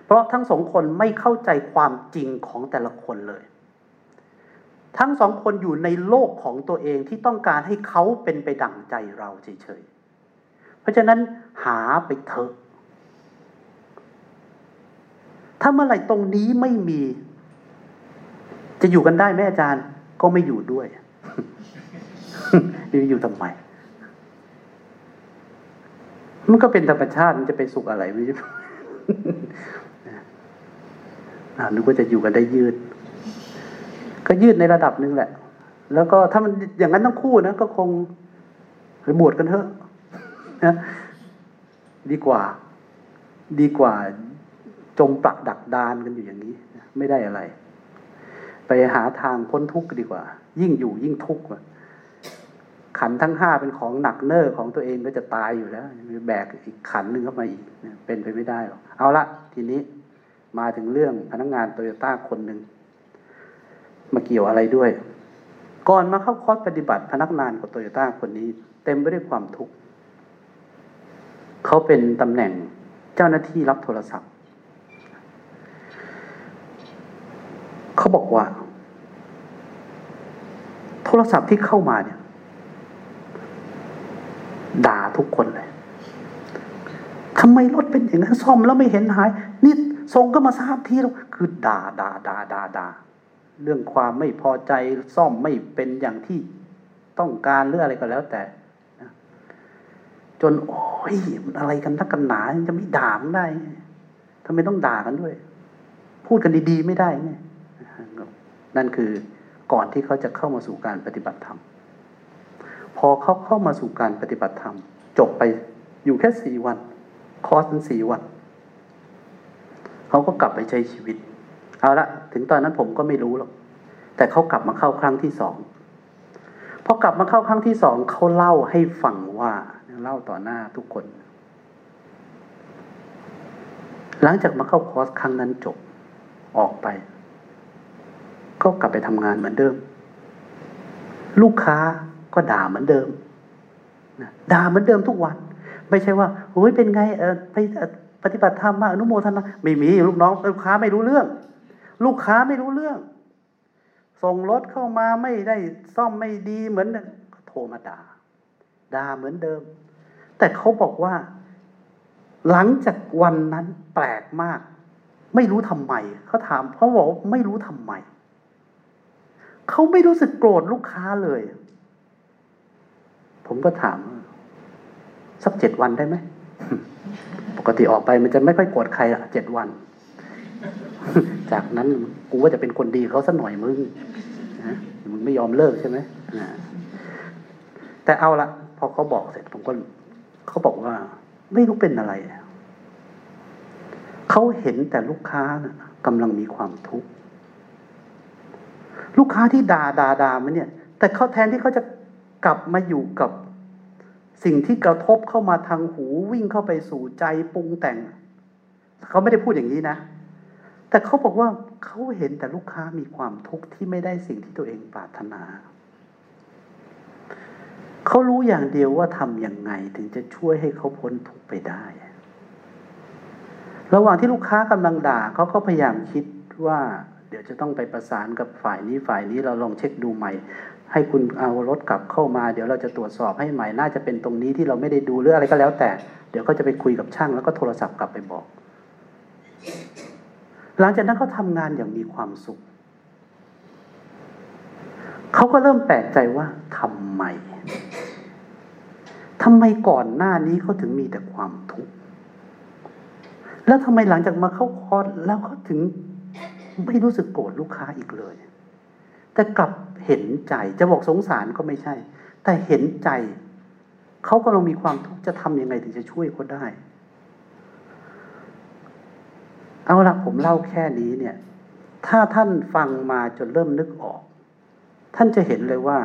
เพราะทั้งสองคนไม่เข้าใจความจริงของแต่ละคนเลย ทั้งสองคนอยู่ในโลกของตัวเองที่ต้องการให้เขาเป็นไปดั่งใจเราเฉยๆ เพราะฉะนั้นหาไปเถอะ ถ้าเมื่อไหร่ตรงนี้ไม่มี จะอยู่กันได้ไหมอาจารย์ ก็ไม่อยู่ด้วยอยู่ทำไม มันก็เป็นธรรมชาติมันจะไปสุขอะไรไม่ใช่นึกว่าจะอยู่กันได้ยืด ก็ยืดในระดับหนึ่งแหละ แล้วก็ถ้ามันอย่างนั้นทั้งคู่นะก็คงไปบวชกันเถอะ นะดีกว่า ดีกว่า จมปลักดักดานกันอยู่อย่างนี้ ไม่ได้อะไร ไปหาทางพ้นทุกข์ดีกว่า ยิ่งอยู่ยิ่งทุกข์ขันทั้งห้าเป็นของหนักเนอร์ของตัวเองก็จะตายอยู่แล้วแบกอีกขันหนึ่งเข้ามาอีกเป็นไปไม่ได้หรอกเอาละทีนี้มาถึงเรื่องพนักงงานโตโยต้าคนหนึ่งมาเกี่ยวอะไรด้วย ก่อนมาเข้าคอร์สปฏิบัติพนักงานของโตโยต้าคนนี้ เต็มไปด้วยความทุกข์ เขาเป็นตำแหน่งเจ้าหน้าที่รับโทรศัพท์ เขาบอกว่า โทรศัพท์ที่เข้ามาเนี่ย ด่าทุกคนเลยทำไมรถเป็นอย่างนั้นซ่อมแล้วไม่เห็นหาย นี่ส่งก็มาทราบทีแล้วคือด่าด่าด่าด่าด่าเรื่องความไม่พอใจซ่อมไม่เป็นอย่างที่ต้องการหรืออะไรก็แล้วแต่ จนโอ้ยมันอะไรกันนักกันหนาจะไม่ด่ามันได้ทำไมต้องด่ากันด้วย พูดกันดีๆไม่ได้ไงนั่นคือก่อนที่เขาจะเข้ามาสู่การปฏิบัติธรรม พอเขาเข้ามาสู่การปฏิบัติธรรม จบไปอยู่แค่สี่วัน คอร์สนั้นสี่วัน เขาก็กลับไปใช้ชีวิต เอาละถึงตอนนั้นผมก็ไม่รู้หรอก แต่เขากลับมาเข้าครั้งที่สอง พอกลับมาเข้าครั้งที่สองเขาเล่าให้ฟังว่า เล่าต่อหน้าทุกคน หลังจากมาเข้าคอร์สครั้งนั้นจบออกไป ก็กลับไปทำงานเหมือนเดิม ลูกค้าก็ด่าเหมือนเดิมด่าเหมือนเดิมทุกวัน ไม่ใช่ว่าโอ้ยเป็นไงเออไปปฏิบัติธรรมมาอนุโมทนาไม่มีลูกน้องลูกค้าไม่รู้เรื่อง ลูกค้าไม่รู้เรื่อง ส่งรถเข้ามาไม่ได้ซ่อมไม่ดีเหมือนก็โทรมาด่าด่าเหมือนเดิม แต่เขาบอกว่า หลังจากวันนั้นแปลกมาก ไม่รู้ทำไมเขาถามเขาบอกไม่รู้ทำไมเขาไม่รู้สึกโกรธลูกค้าเลย ผมก็ถาม สักเจ็ดวันได้ไหมปกติออกไปมันจะไม่ค่อยโกรธใครละเจ็ดวัน จากนั้นกูว่าจะเป็นคนดีเขาสักหน่อยมึงนะมึงไม่ยอมเลิกใช่ไหมแต่เอาละพอเขาบอกเสร็จผมก็ เขาบอกว่า ไม่รู้เป็นอะไรเขาเห็นแต่ลูกค้านะกำลังมีความทุกข์ลูกค้าที่ด่าด่าด่ามันเนี่ย แต่เขาแทนที่เขาจะกลับมาอยู่กับ สิ่งที่กระทบเข้ามาทางหูวิ่งเข้าไปสู่ใจปรุงแต่งเขาไม่ได้พูดอย่างนี้นะ แต่เขาบอกว่าเขาเห็นแต่ลูกค้ามีความทุกข์ที่ไม่ได้สิ่งที่ตัวเองปรารถนา เขารู้อย่างเดียวว่าทำยังไงถึงจะช่วยให้เขาพ้นทุกข์ไปได้ ระหว่างที่ลูกค้ากำลังด่าเขาก็พยายามคิดว่า เดี๋ยวจะต้องไปประสานกับฝ่ายนี้ฝ่ายนี้เราลองเช็คดูใหม่ ให้คุณเอารถกลับเข้ามา เดี๋ยวเราจะตรวจสอบให้ใหม่น่าจะเป็นตรงนี้ที่เราไม่ได้ดูหรืออะไรก็แล้ว แต่ เดี๋ยวเขาจะไปคุยกับช่างแล้วก็โทรศัพท์กลับไปบอก หลังจากนั้นเขาทางานอย่างมีความสุขเขาก็เริ่มแปลกใจว่าทำไม ทำไมก่อนหน้านี้เขาถึงมีแต่ความทุกข์แล้วทำไมหลังจากมาเข้าคอร์สแล้วเขาถึงไม่รู้สึกโกรธลูกค้าอีกเลย แต่กลับเห็นใจจะบอกสงสารก็ไม่ใช่ แต่เห็นใจเขากำลังมีความทุกข์จะทำยังไงถึงจะช่วยเขาได้ เอาละผมเล่าแค่นี้เนี่ย ถ้าท่านฟังมาจนเริ่มนึกออก ท่านจะเห็นเลยว่า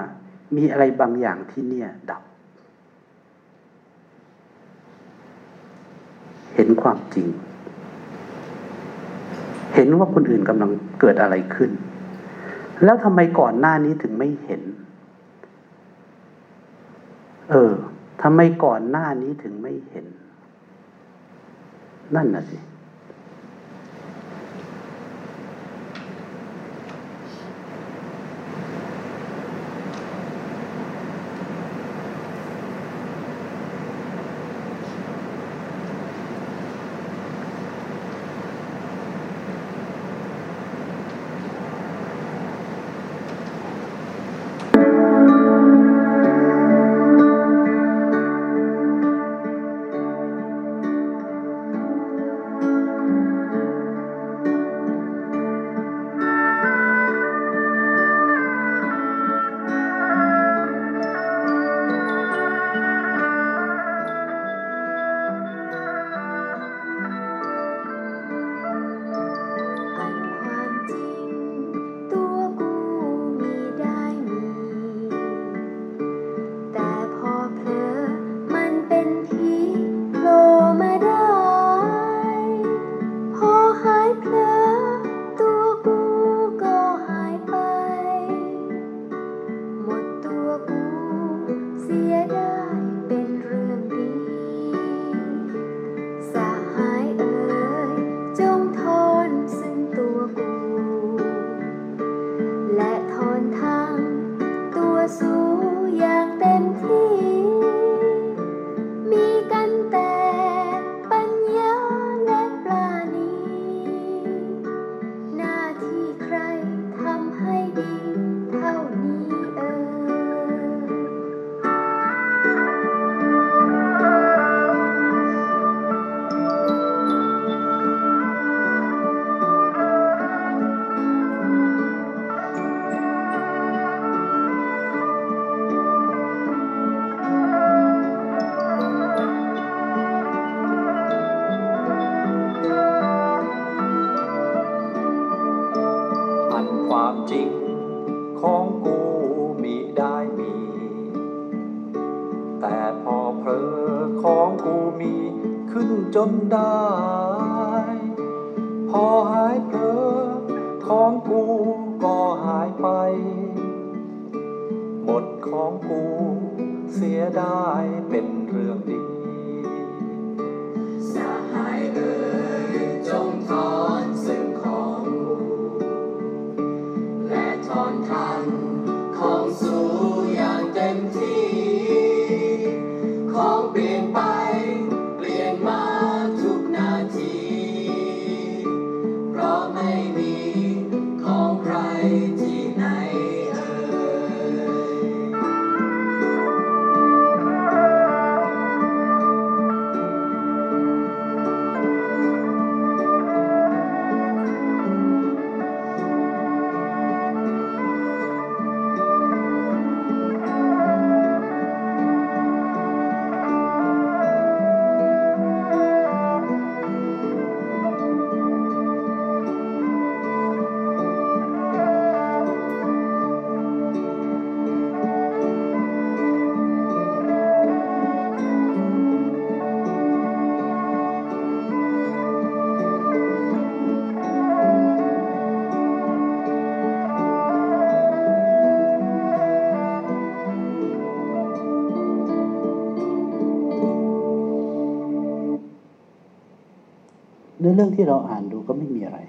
มีอะไรบางอย่างที่เนี่ยดับ เห็ นความจริง เห็นว่าคนอื่นกำลังเกิดอะไรขึ้น แล้วทำไมก่อนหน้านี้ถึงไม่เห็น เออทำไมก่อนหน้านี้ถึงไม่เห็น นั่นน่ะสิ แต่พอเพลอของกูมีขึ้นจนได้ พอหายเพลอของกูก็หายไป หมดของกูเสียได้เป็นเรื่องดี เรื่องที่เราอ่านดูก็ไม่มีอะไร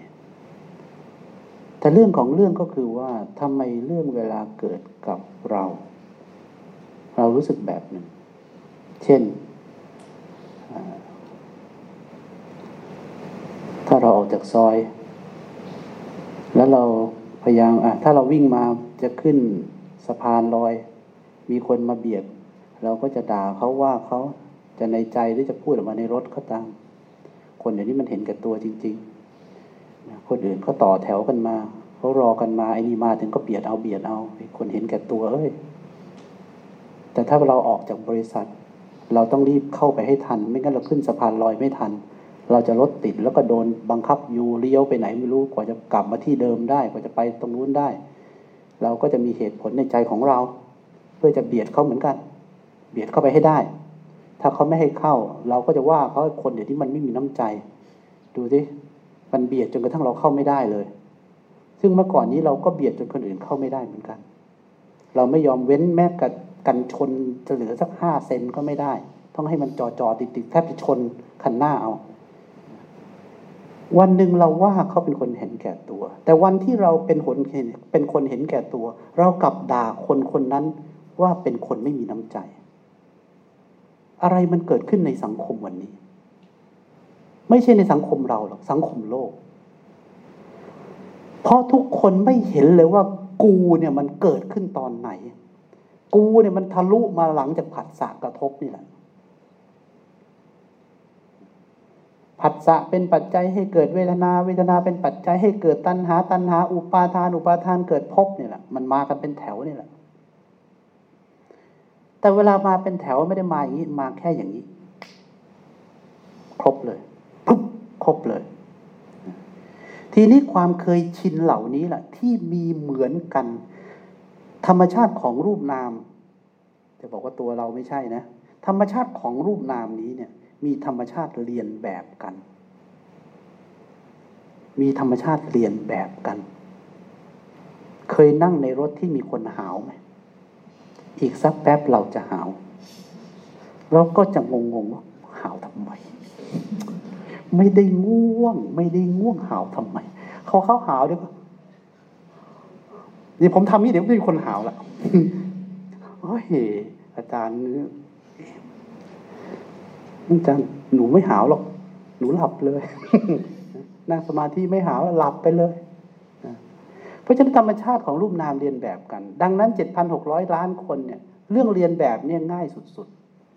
แต่เรื่องของเรื่องก็คือว่าทำไมเรื่องเวลาเกิดกับเรา เรารู้สึกแบบหนึ่ง เช่น ถ้าเราออกจากซอย แล้วเราพยายามอะถ้าเราวิ่งมาจะขึ้นสะพานลอย มีคนมาเบียดเราก็จะด่าเขาว่าเขาจะในใจหรือจะพูดออกมาในรถก็ตาม คนเดี๋ยวนี้มันเห็นแก่ตัวจริงๆนะคนอื่นเขาต่อแถวกันมาเขารอกันมาไอ้นี่มาถึงก็เบียดเอาเบียดเอาคนเห็นแก่ตัวเอ้ยแต่ถ้าเราออกจากบริษัท เราต้องรีบเข้าไปให้ทัน ไม่งั้นเราขึ้นสะพานลอยไม่ทัน เราจะรถติดแล้วก็โดนบังคับอยู่เลี้ยวไปไหนไม่รู้กว่าจะกลับมาที่เดิมได้กว่าจะไปตรงนู้นได้ เราก็จะมีเหตุผลในใจของเรา เพื่อจะเบียดเขาเหมือนกัน เบียดเข้าไปให้ได้ ถ้าเขาไม่ให้เข้า เราก็จะว่าเขาคนเดี๋ยวนี้มันไม่มีน้ำใจ ดูสิมันเบียดจนกระทั่งเราเข้าไม่ได้เลย ซึ่งเมื่อก่อนนี้เราก็เบียดจนคนอื่นเข้าไม่ได้เหมือนกัน เราไม่ยอมเว้นแม้กับกันชนจะเหลือสักห้าเซนก็ไม่ได้ ต้องให้มันจอจอติดติดแทบจะชนคันหน้าเอา วันหนึ่งเราว่าเขาเป็นคนเห็นแก่ตัว แต่วันที่เราเป็นคนเห็นเป็นคนเห็นแก่ตัว เรากลับด่าคนคนนั้นว่าเป็นคนไม่มีน้ำใจ อะไรมันเกิดขึ้นในสังคมวันนี้ ไม่ใช่ในสังคมเราหรอกสังคมโลก เพราะทุกคนไม่เห็นเลยว่ากูเนี่ยมันเกิดขึ้นตอนไหน กูเนี่ยมันทะลุมาหลังจากผัสสะกระทบนี่แหละผัสสะเป็นปัจจัยให้เกิดเวทนา เวทนาเป็นปัจจัยให้เกิดตัณหา ตัณหา อุปาทาน อุปาทานเกิดภพนี่แหละ มันมากันเป็นแถวนี่แหละ แต่เวลามาเป็นแถวไม่ได้มาอย่างนี้มาแค่อย่างนี้ ครบเลยปุ๊บครบเลย ทีนี้ความเคยชินเหล่านี้แหละที่มีเหมือนกัน ธรรมชาติของรูปนาม จะบอกว่าตัวเราไม่ใช่นะ ธรรมชาติของรูปนามนี้เนี่ย มีธรรมชาติเรียนแบบกัน มีธรรมชาติเรียนแบบกัน เคยนั่งในรถที่มีคนหาวไหม อีกสักแป๊บเราจะหาว เราก็จะงงๆว่าหาวทำไม ไม่ได้ง่วง ไม่ได้ง่วงหาวทำไม เขาเข้าหาวเดี๋ยวนี่ผมทำนี่เดี๋ยวไม่มีคนหาวละโอ้ยอาจารย์อาจารย์หนูไม่หาวหรอก หนูหลับเลยนั่งสมาธิไม่หาวหลับไปเลย เพราะฉะนั้นธรรมชาติของรูปนามเลียนแบบกัน ดังนั้น 7,600 ล้านคนเนี่ยเรื่องเลียนแบบเนี่ยง่ายสุด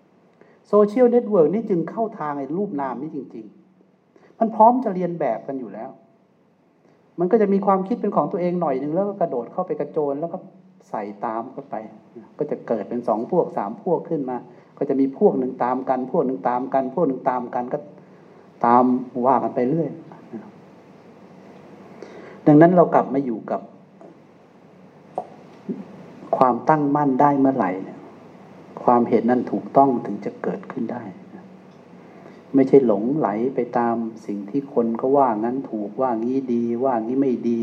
ๆ social network นี่จึงเข้าทางไอ้รูปนามนี่จริง ๆ มันพร้อมจะเลียนแบบกันอยู่แล้ว มันก็จะมีความคิดเป็นของตัวเองหน่อยหนึ่งแล้วก็กระโดดเข้าไปกระโจนแล้วก็ใส่ตามเข้าไป ก็จะเกิดเป็นสองพวกสามพวกขึ้นมา ก็จะมีพวกหนึ่งตามกัน พวกหนึ่งตามกัน พวกหนึ่งตามกันก็ตามว่ากันไปเรื่อย ดังนั้นเรากลับมาอยู่กับ ความตั้งมั่นได้เมื่อไหร่เนี่ยความเห็นนั้นถูกต้องถึงจะเกิดขึ้นได้ไม่ใช่หลงไหลไปตามสิ่งที่คนก็ว่างั้นถูกว่างี้ดีว่างี้ไม่ดี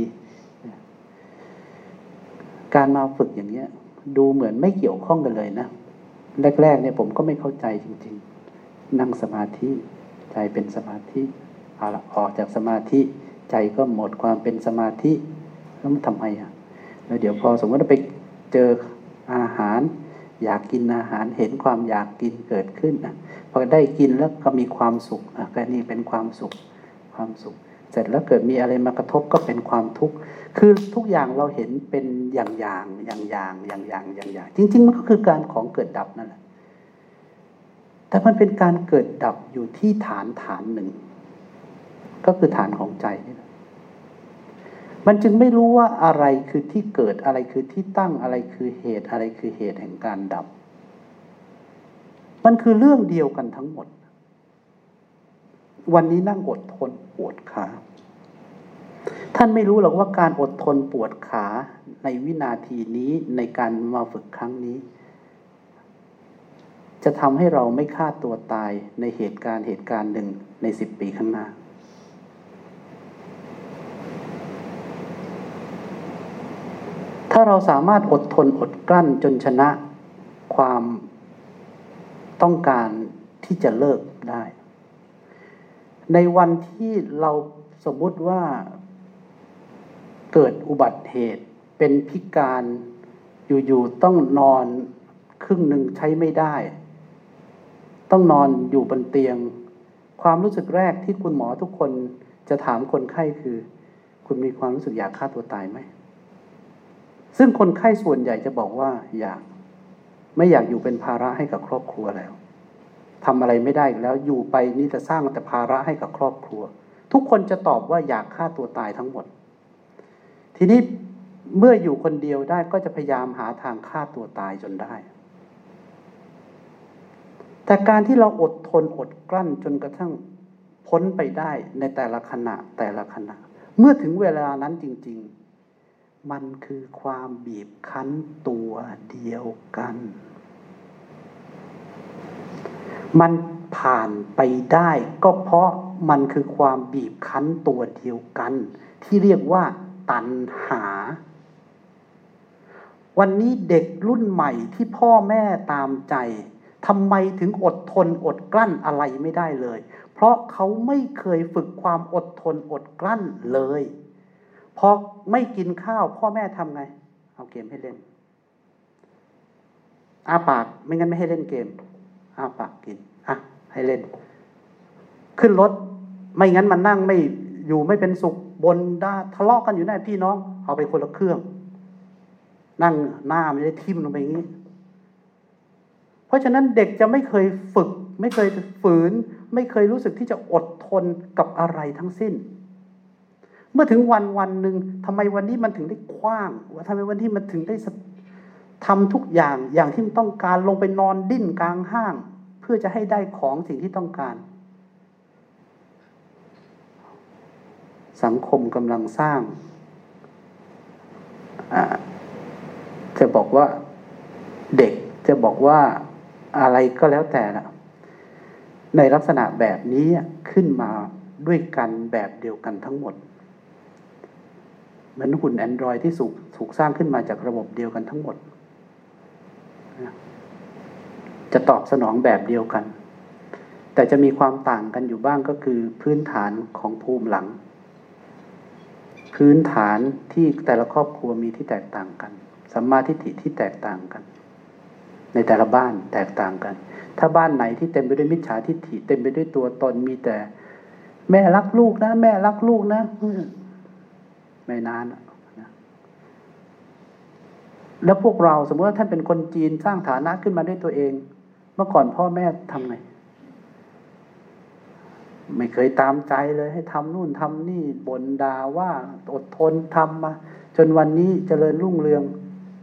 การมาฝึกอย่างเนี้ย ดูเหมือนไม่เกี่ยวข้องกันเลยนะ แรก ๆ เนี่ยผมก็ไม่เข้าใจจริง ๆ นั่งสมาธิ ใจเป็นสมาธิเอาละออกจากสมาธิ ใจก็หมดความเป็นสมาธิแล้วมันทำไมอะแล้วเดี๋ยวพอสมมติว่าไปเจออาหาร อยากกินอาหารเห็นความอยากกินเกิดขึ้นอะพอได้กินแล้วก็มีความสุขอะก็นี่เป็นความสุขความสุข เสร็จแล้วเกิดมีอะไรมากระทบก็เป็นความทุกข์คือทุกอย่างเราเห็นเป็นอย่างอย่างอย่างอย่างอย่างอย่างอย่างอย่างจริง ๆ มันก็คือการของเกิดดับนั่นแหละแต่มันเป็นการเกิดดับอยู่ที่ฐานฐานหนึ่ง ก็คือฐานของใจ มันจึงไม่รู้ว่าอะไรคือที่เกิดอะไรคือที่ตั้งอะไรคือเหตุอะไรคือเหตุแห่งการดับ มันคือเรื่องเดียวกันทั้งหมด วันนี้นั่งอดทนปวดขาท่านไม่รู้หรอกว่าการอดทนปวดขาในวินาทีนี้ในการมาฝึกครั้งนี้ จะทำให้เราไม่ฆ่าตัวตายในเหตุการณ์เหตุการณ์หนึ่งในสิบปีข้างหน้า ถ้าเราสามารถอดทนอดกลั้นจนชนะความต้องการที่จะเลิกได้ ในวันที่เราสมมติว่าเกิดอุบัติเหตุเป็นพิการอยู่ๆต้องนอนครึ่งหนึ่งใช้ไม่ได้ ต้องนอนอยู่บนเตียง ความรู้สึกแรกที่คุณหมอทุกคนจะถามคนไข้คือ คุณมีความรู้สึกอยากฆ่าตัวตายไหม ซึ่งคนไข้ส่วนใหญ่จะบอกว่าอยาก ไม่อยากอยู่เป็นภาระให้กับครอบครัวแล้วทำอะไรไม่ได้แล้วอยู่ไปนี่จะสร้างแต่ภาระให้กับครอบครัว ทุกคนจะตอบว่าอยากฆ่าตัวตายทั้งหมด ทีนี้เมื่ออยู่คนเดียวได้ก็จะพยายามหาทางฆ่าตัวตายจนได้ แต่การที่เราอดทนอดกลั้นจนกระทั่งพ้นไปได้ในแต่ละขณะแต่ละขณะ เมื่อถึงเวลานั้นจริง ๆ มันคือความบีบคั้นตัวเดียวกัน มันผ่านไปได้ก็เพราะมันคือความบีบคั้นตัวเดียวกัน ที่เรียกว่า ตันหา วันนี้เด็กรุ่นใหม่ที่พ่อแม่ตามใจทำไมถึงอดทนอดกลั้นอะไรไม่ได้เลย เพราะเขาไม่เคยฝึกความอดทนอดกลั้นเลย พอไม่กินข้าว พ่อแม่ทำไง เอาเกมให้เล่นอาปากไม่งั้นไม่ให้เล่นเกมอาปากกินอะให้เล่น ขึ้นรถไม่งั้นมันนั่งไม่อยู่ไม่เป็นสุขบนด้าทะเลาะกันอยู่หน้พี่น้อง เอาไปคนละเครื่อง นั่งหน้าไม่ได้ทิ่มลงไปอย่างนี้ เพราะฉะนั้นเด็กจะไม่เคยฝึก ไม่เคยฝืน ไม่เคยรู้สึกที่จะอดทนกับอะไรทั้งสิ้น เมื่อถึงวันวันหนึ่งทำไมวันนี้มันถึงได้คว้าง ว่าทำไมวันที่มันถึงได้ทำทุกอย่างอย่างที่มันต้องการลงไปนอนดิ้นกลางห้าง เพื่อจะให้ได้ของสิ่งที่ต้องการ สังคมกำลังสร้างจะบอกว่าเด็กจะบอกว่าอะไรก็แล้วแต่ละในลักษณะแบบนี้ขึ้นมาด้วยกันแบบเดียวกันทั้งหมด เหมือนหุ่นแอนดรอยที่สุกถูกสร้างขึ้นมาจากระบบเดียวกันทั้งหมด จะตอบสนองแบบเดียวกัน แต่จะมีความต่างกันอยู่บ้างก็คือพื้นฐานของภูมิหลัง พื้นฐานที่แต่ละครอบครัวมีที่แตกต่างกันสัมมาทิฏฐิที่แตกต่างกัน ในแต่ละบ้านแตกต่างกัน ถ้าบ้านไหนที่เต็มไปด้วยมิจฉาทิฏฐิ เต็มไปด้วยตัวตนมีแต่ แม่รักลูกนะ แม่รักลูกนะ ไม่นานนะแล้วพวกเราสมมติว่าท่านเป็นคนจีนสร้างฐานะขึ้นมาด้วยตัวเอง เมื่อก่อนพ่อแม่ทำไงไม่เคยตามใจเลยให้ทำนู่นทำนี่บ่นด่าว่าอดทนทำมา จนวันนี้เจริญรุ่งเรือง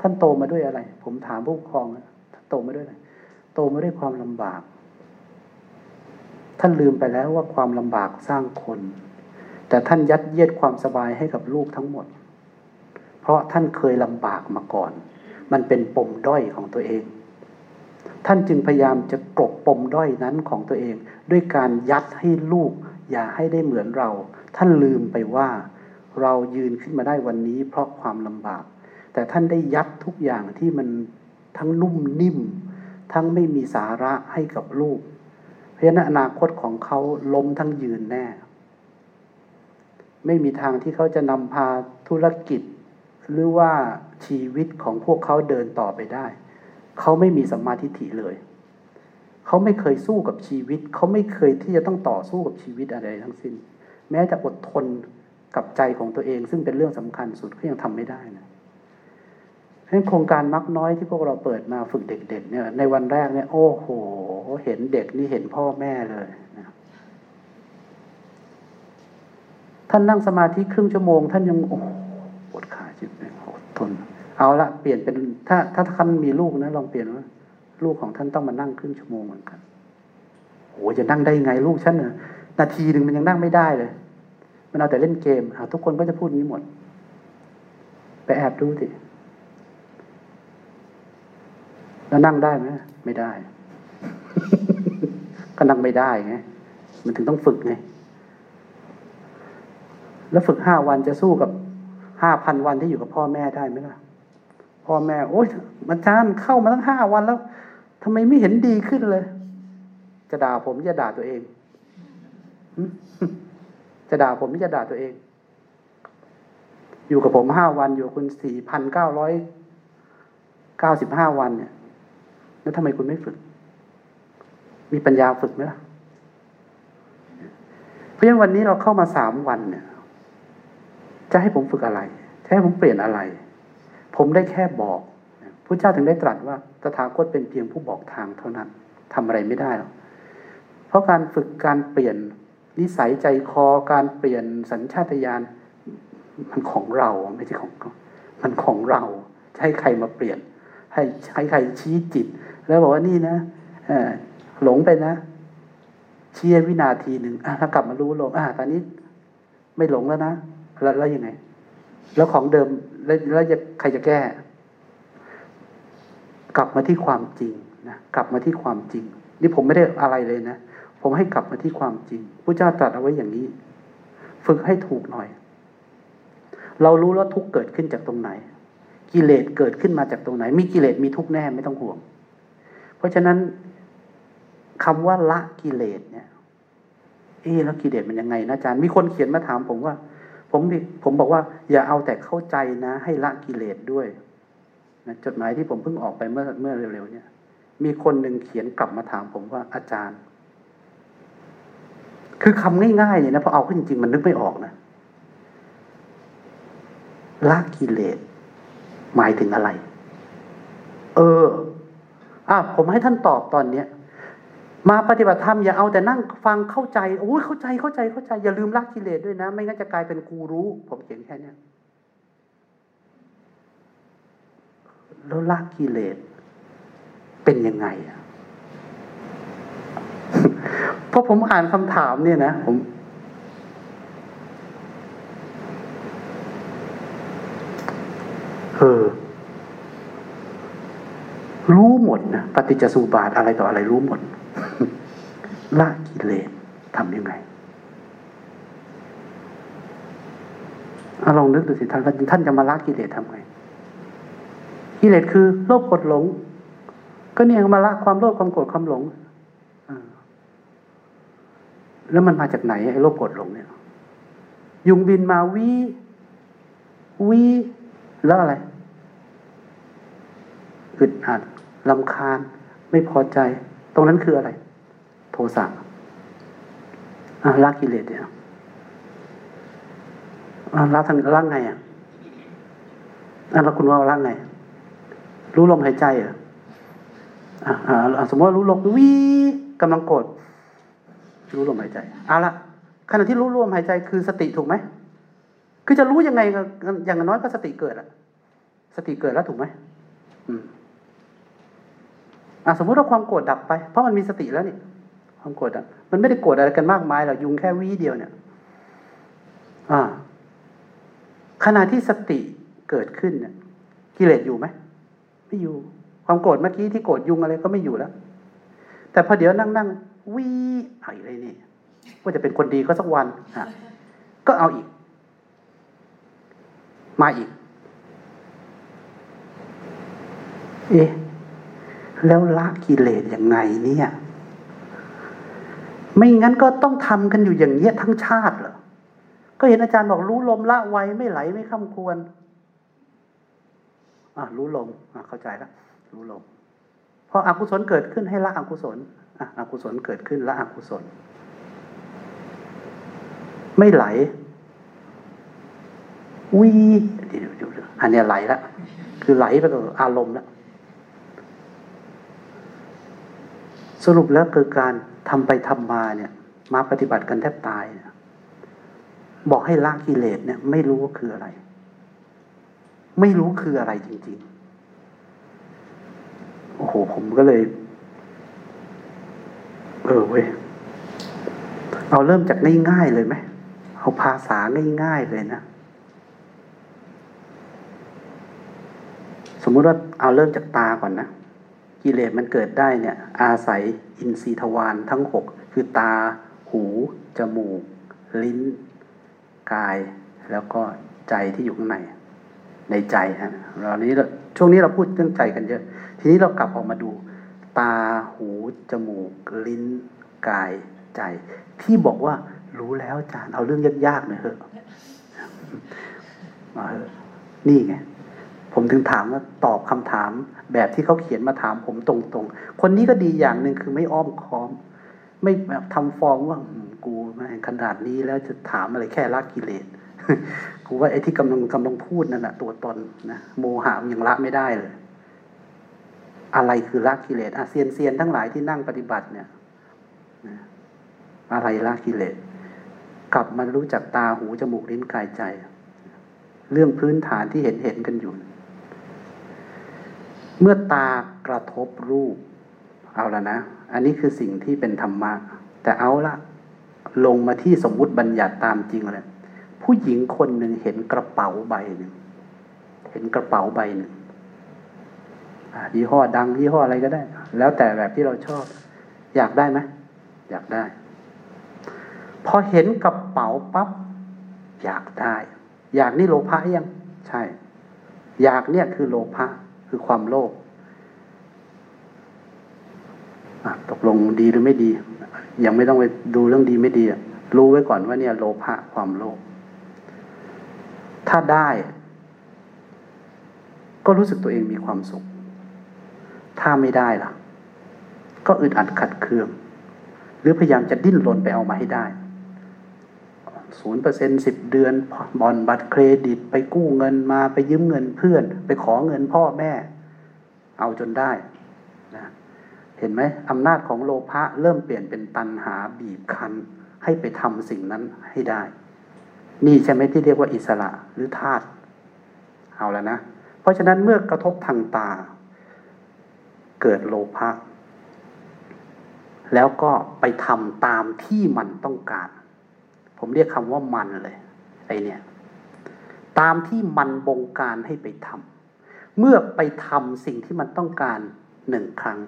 ท่านโตมาด้วยอะไร ผมถามผู้ปกครองท่านโตมาด้วยอะไรโตมาด้วยความลำบาก ท่านลืมไปแล้วว่าความลำบากสร้างคน แต่ท่านยัดเยียดความสบายให้กับลูกทั้งหมด เพราะท่านเคยลำบากมาก่อน มันเป็นปมด้อยของตัวเอง ท่านจึงพยายามจะกลบปมด้อยนั้นของตัวเอง ด้วยการยัดให้ลูก อย่าให้ได้เหมือนเรา ท่านลืมไปว่า เรายืนขึ้นมาได้วันนี้ เพราะความลำบาก แต่ท่านได้ยัดทุกอย่างที่มันทั้งนุ่มนิ่ม ทั้งไม่มีสาระให้กับลูก เพราะฉะนั้นอนาคตของเขาล้มทั้งยืนแน่ ไม่มีทางที่เขาจะนำพาธุรกิจ หรือว่าชีวิตของพวกเขาเดินต่อไปได้ เขาไม่มีสัมมาทิฏฐิเลย เขาไม่เคยสู้กับชีวิต เขาไม่เคยที่จะต้องต่อสู้กับชีวิตอะไรทั้งสิ้น แม้จะอดทนกับใจของตัวเอง ซึ่งเป็นเรื่องสำคัญสุดก็ยังทำไม่ได้นะเพราะฉะนั้นโครงการมักน้อยที่พวกเราเปิดมาฝึกเด็ก ๆ เนี่ย ในวันแรกเนี่ย โอ้โห เห็นเด็กนี่เห็นพ่อแม่เลยนะ ท่านนั่งสมาธิครึ่งชั่วโมง ท่านยังโอ้ปวดขาจิตเลยอดทน เอาละเปลี่ยนเป็นถ้าถ้าท่านมีลูกนะลองเปลี่ยนว่าลูกของท่านต้องมานั่งครึ่งชั่วโมงเหมือนกันโอ้จะนั่งได้ยังไงลูกฉันเนี่ยนาทีหนึ่งมันยังนั่งไม่ได้เลย มันเอาแต่เล่นเกมทุกคนก็จะพูดนี้หมด ไปแอบดูสิแล้วนั่งได้ไหมไม่ได้ ก็นั่งไม่ได้ไงมันถึงต้องฝึกไง แล้วฝึกห้าวันจะสู้กับห้าพันวันที่อยู่กับพ่อแม่ได้ไหมล่ะพ่อแม่ โอ๊ยอาจารย์เข้ามาตั้งห้าวันแล้วทำไมไม่เห็นดีขึ้นเลย จะด่าผมจะด่าตัวเอง จะด่าผมจะด่าตัวเอง อยู่กับผมห้าวันอยู่คุณสี่พันเก้าร้อยเก้าสิบห้าวันเนี่ย แล้วทำไมคุณไม่ฝึก มีปัญญาฝึกไหมล่ะ เพราะฉะนั้นวันนี้เราเข้ามาสามวันเนี่ย จะให้ผมฝึกอะไร จะให้ผมเปลี่ยนอะไร ผมได้แค่บอกพระเจ้าถึงได้ตรัสว่าตถาคตเป็นเพียงผู้บอกทางเท่านั้นทำอะไรไม่ได้หรอกเพราะการฝึกการเปลี่ยนนิสัยใจคอการเปลี่ยนสัญชาตญาณมันของเราไม่ใช่ของมันของเราจะให้ใครมาเปลี่ยน ให้ให้ใครชี้จิต แล้วบอกว่านี่นะหลงไปนะเชียวินาทีหนึ่งถ้ากลับมารู้ลงอ่าตอนนี้ไม่หลงแล้วนะ แล้วแล้วยังไง แล้วของเดิมแล้วแล้วจะใครจะแก้ กลับมาที่ความจริงนะกลับมาที่ความจริง นี่ผมไม่ได้อะไรเลยนะผมให้กลับมาที่ความจริงพระเจ้าตรัสเอาไว้อย่างนี้ ฝึกให้ถูกหน่อย เรารู้ว่าทุกเกิดขึ้นจากตรงไหน กิเลสเกิดขึ้นมาจากตรงไหน มีกิเลสมีทุกแน่ไม่ต้องห่วง เพราะฉะนั้นคำว่าละกิเลสเนี่ยเอ๊แล้วกิเลสมันยังไงนะอาจารย์ มีคนเขียนมาถามผมว่า ผมผมบอกว่าอย่าเอาแต่เข้าใจนะ ให้ละกิเลสด้วยนะจดหมายที่ผมเพิ่งออกไปเมื่อเมื่อเร็วๆเนี่ยมีคนหนึ่งเขียนกลับมาถามผมว่าอาจารย์ คือคำง่ายๆเนี่ยนะพอเอาขึ้นจริงๆมันนึกไม่ออกนะละกิเลสหมายถึงอะไร เอออะผมให้ท่านตอบตอนเนี้ย มาปฏิบัติธรรมอย่าเอาแต่นั่งฟังเข้าใจโอ้ยเข้าใจเข้าใจเข้าใจ อย่าลืมละกิเลสด้วยนะ ไม่งั้นจะกลายเป็นกูรู้ ผมเขียนแค่นี้แล้วละกิเลสเป็นยังไงอะพอผมอ่านคำถามเนี่ยนะผม เออ รู้หมดนะปฏิจจสุบาทอะไรต่ออะไรรู้หมด ละกิเลสทำยังไงอลองนึกดูสิท่านท่านจะมาละกิเลสทำไง กิเลสคือโลภกดหลง ก็เนี่ยมาละความโลภความโกรธความหลงแล้วมันมาจากไหนไอ้โลภโกรธหลงเนี่ย ยุงบินมาวีวีแล้วอะไรอึดอัดลำคาญ ไม่พอใจ ตรงนั้นคืออะไร โทสะอะละกิเลสเนี่ยละทางละไงอะอะแล้วคุณว่าละไง รู้ลมหายใจอะอะสมมติว่ารู้ลมวีกำลังโกรธรู้ลมหายใจเอาละขณะที่รู้ลมหายใจคือสติถูกไหมคือจะรู้ยังไงอย่างน้อยก็สติเกิดอะสติเกิดแล้วถูกไหมอืมอะสมมติว่าความโกรธดับไป เพราะมันมีสติแล้วนี่ ความโกรธอะ มันไม่ได้โกรธอะไรกันมากมายหรอกยุงแค่วีเดียวเนี่ย อ่า ขณะที่สติเกิดขึ้นเนี่ยกิเลสอยู่ไหมไม่อยู่ ความโกรธเมื่อกี้ที่โกรธยุงอะไรก็ไม่อยู่แล้ว แต่พอเดี๋ยวนั่งนั่งวีอะไรนี่ว่าจะเป็นคนดีก็สักวันฮะก็เอาอีก มาอีก เอ๊ะแล้วละกิเลสยังไงเนี่ย ไม่งั้นก็ต้องทำกันอยู่อย่างเงี้ยทั้งชาติเหรอก็เห็นอาจารย์บอกรู้ลมละไวไม่ไหลไม่ข้ามควรอะรู้ลมอะเข้าใจแล้วรู้ลมพออกุศลเกิดขึ้นให้ละอกุศลอะอกุศลเกิดขึ้นละอกุศล ไม่ไหลวีเดี๋ยวเดี๋ยวอันนี้ไหลแล้วคือไหลไปกับอารมณ์แล้วสรุปแล้วคือการ ทำไปทำมาเนี่ย มาปฏิบัติกันแทบตายเนี่ยบอกให้ละกิเลสเนี่ย ไม่รู้ว่าคืออะไร ไม่รู้คืออะไรจริง ๆ โอ้โห ผมก็เลย เออเว้ยเอาเริ่มจากง่ายๆเลยไหมเอาภาษาง่ายๆเลยนะสมมุติว่าเอาเริ่มจากตาก่อนนะกิเลสมันเกิดได้เนี่ย อาศัย อินทรีย์ทวารทั้งหกคือตา หู จมูก ลิ้น กาย แล้วก็ใจที่อยู่ข้างใน ในใจฮะเรานี้ช่วงนี้เราพูดเรื่องใจกันเยอะ ทีนี้เรากลับออกมาดู ตา หู จมูก ลิ้น กาย ใจ ที่บอกว่ารู้แล้วจารย์เอาเรื่องยากๆหน่อยเถอะมาเถอะนี่ไง ผมถึงถามว่าตอบคำถามแบบที่เขาเขียนมาถามผมตรงๆ คนนี้ก็ดีอย่างหนึ่งคือไม่อ้อมค้อม ไม่แบบทำฟองว่ากูมาขนาดนี้แล้วจะถามอะไรแค่ละกิเลสกูว่าไอ้ที่กำลังกำลังพูดนั่นแหะตัวตนนะโมหะยังละไม่ได้เลย อะไรคือละกิเลสอาเซียนเซียนทั้งหลายที่นั่งปฏิบัติเนี่ยอะไรละกิเลสกลับมารู้จักตาหูจมูกลิ้นกายใจ เรื่องพื้นฐานที่เห็นเห็นกันอยู่ เมื่อตากระทบรูป เอาละนะ อันนี้คือสิ่งที่เป็นธรรมะ แต่เอาละลงมาที่สมมุติบัญญัติตามจริงเลยผู้หญิงคนหนึ่งเห็นกระเป๋าใบหนึ่งเห็นกระเป๋าใบหนึ่งยี่ห้อดังยี่ห้ออะไรก็ได้ แล้วแต่แบบที่เราชอบ อยากได้ไหมอยากได้ พอเห็นกระเป๋าปั๊บอยากได้ อยากนี่โลภะยังใช่ อยากเนี่ยคือโลภะ คือความโลภตกลงดีหรือไม่ดี ยังไม่ต้องไปดูเรื่องดีไม่ดีรู้ไว้ก่อนว่าเนี่ย โลภะความโลภถ้าได้ ก็รู้สึกตัวเองมีความสุข ถ้าไม่ได้ล่ะ ก็อึดอัดขัดเคือง หรือพยายามจะดิ้นรนไปเอามาให้ได้ ศูนย์เปอร์เซ็นสิบเดือนบอลบัตรเครดิตไปกู้เงินมาไปยืมเงินเพื่อน ไปขอเงินพ่อแม่ เอาจนได้นะเห็นไหมอำนาจของโลภะเริ่มเปลี่ยนเป็นตันหาบีบคั้น ให้ไปทำสิ่งนั้นให้ได้ นี่ใช่ไหมที่เรียกว่าอิสระหรือธาตุเอาแล้วนะ เพราะฉะนั้นเมื่อกระทบทางตา เกิดโลภะแล้วก็ไปทำตามที่มันต้องการ ผมเรียกคำว่ามันเลยไอเนี่ยตามที่มันบงการให้ไปทำเมื่อไปทำสิ่งที่มันต้องการหนึ่งครั้ง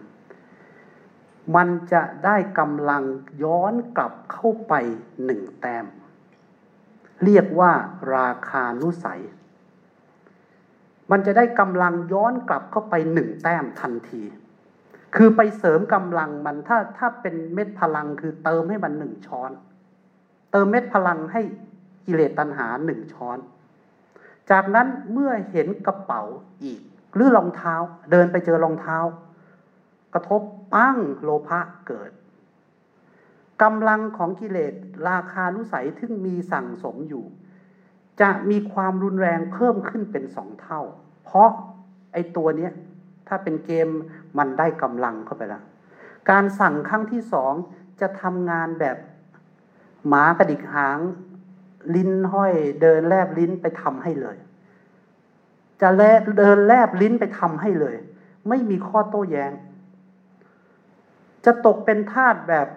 มันจะได้กำลังย้อนกลับเข้าไปหนึ่งแต้ม เรียกว่าราคานุสัย มันจะได้กำลังย้อนกลับเข้าไปหนึ่งแต้มทันที คือไปเสริมกำลังมันถ้าถ้าเป็นเม็ดพลังคือเติมให้มันหนึ่งช้อน เติมเม็ดพลังให้กิเลสตัณหาหนึ่งช้อน จากนั้นเมื่อเห็นกระเป๋าอีก หรือรองเท้าเดินไปเจอรองเท้า กระทบปั้งโลภะเกิดกำลังของกิเลสราคานุสัยที่มีสั่งสมอยู่ จะมีความรุนแรงเพิ่มขึ้นเป็นสองเท่า เพราะไอตัวเนี้ยถ้าเป็นเกมมันได้กำลังเข้าไปแล้ว การสั่งครั้งที่สองจะทำงานแบบ หมากระดิกหาง ลิ้นห้อย เดินแลบลิ้นไปทำให้เลย จะแลเดินแลบลิ้นไปทำให้เลย ไม่มีข้อโต้แย้ง จะตกเป็นทาสแบบ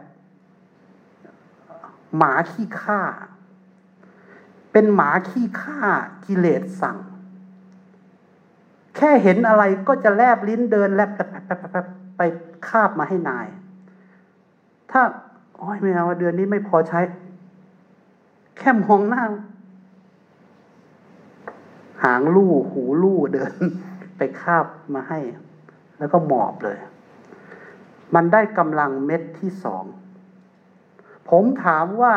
หมาขี้ข้า เป็นหมาขี้ข้ากิเลสสั่ง แค่เห็นอะไรก็จะแลบลิ้นเดินแลบไปคาบมาให้นาย ถ้า โอ้ยไม่เอาเดือนนี้ไม่พอใช้ แค่มองหน้า หางลู่หูลู่เดิน ไปคาบมาให้ แล้วก็หมอบเลย มันได้กำลังเม็ดที่สอง ผมถามว่า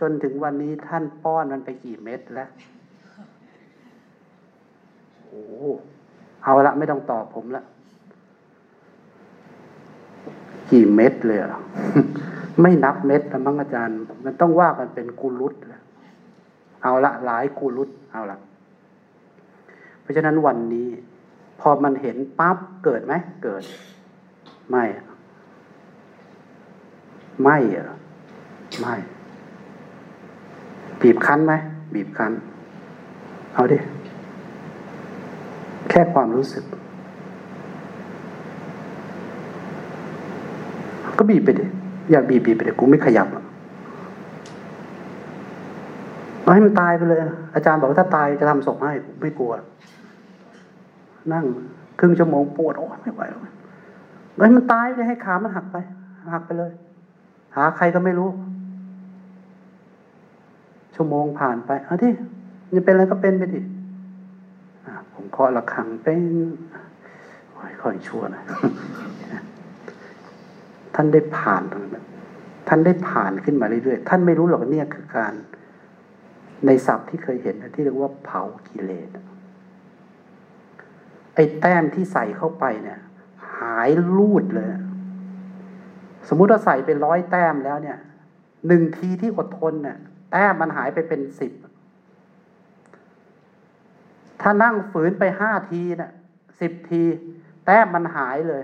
จนถึงวันนี้ท่านป้อนมันไปกี่เม็ดแล้ว โอ้ เอาละไม่ต้องตอบผมละ กี่เม็ดเลยเหรอไม่นับเม็ดแล้วมั้งอาจารย์ มันต้องว่ากันเป็นกุลุตแล้วเอาละหลายกุลุตเอาละเพราะฉะนั้นวันนี้ พอมันเห็นปั๊บเกิดไหมเกิด ไม่ไม่เหรอไม่บีบคั้นไหมบีบคั้น เอาดิ แค่ความรู้สึก ก็บีบไปดิอยากบีบบีบไปดิกูไม่ขยับเอาให้มันตายไปเลย อาจารย์บอกว่าถ้าตายจะทำศพให้ไม่กลัว นั่งครึ่งชั่วโมงปวดโอ้ยไม่ไหวแล้วให้มันตายไปให้ขามันหักไป หักไปเลย หาใครก็ไม่รู้ ชั่วโมงผ่านไปเอาที่จะเป็นอะไรก็เป็นไปดิผมเคาะระฆังเป็นค่อยชั่วนะ ท่านได้ผ่านตรงนั้นท่านได้ผ่านขึ้นมาเรื่อยๆ ท่านไม่รู้หรอกเนี่ยคือการในศัพท์ที่เคยเห็นที่เรียกว่าเผากิเลสไอ้แต้มที่ใส่เข้าไปเนี่ย หายลูดเลย สมมุติว่าใส่เป็นร้อยแต้มแล้วเนี่ยหนึ่งทีที่อดทนเนี่ยแต้มมันหายไปเป็นสิบถ้านั่งฝืนไปห้าทีนะ่ะสิบที แต้มมันหายเลย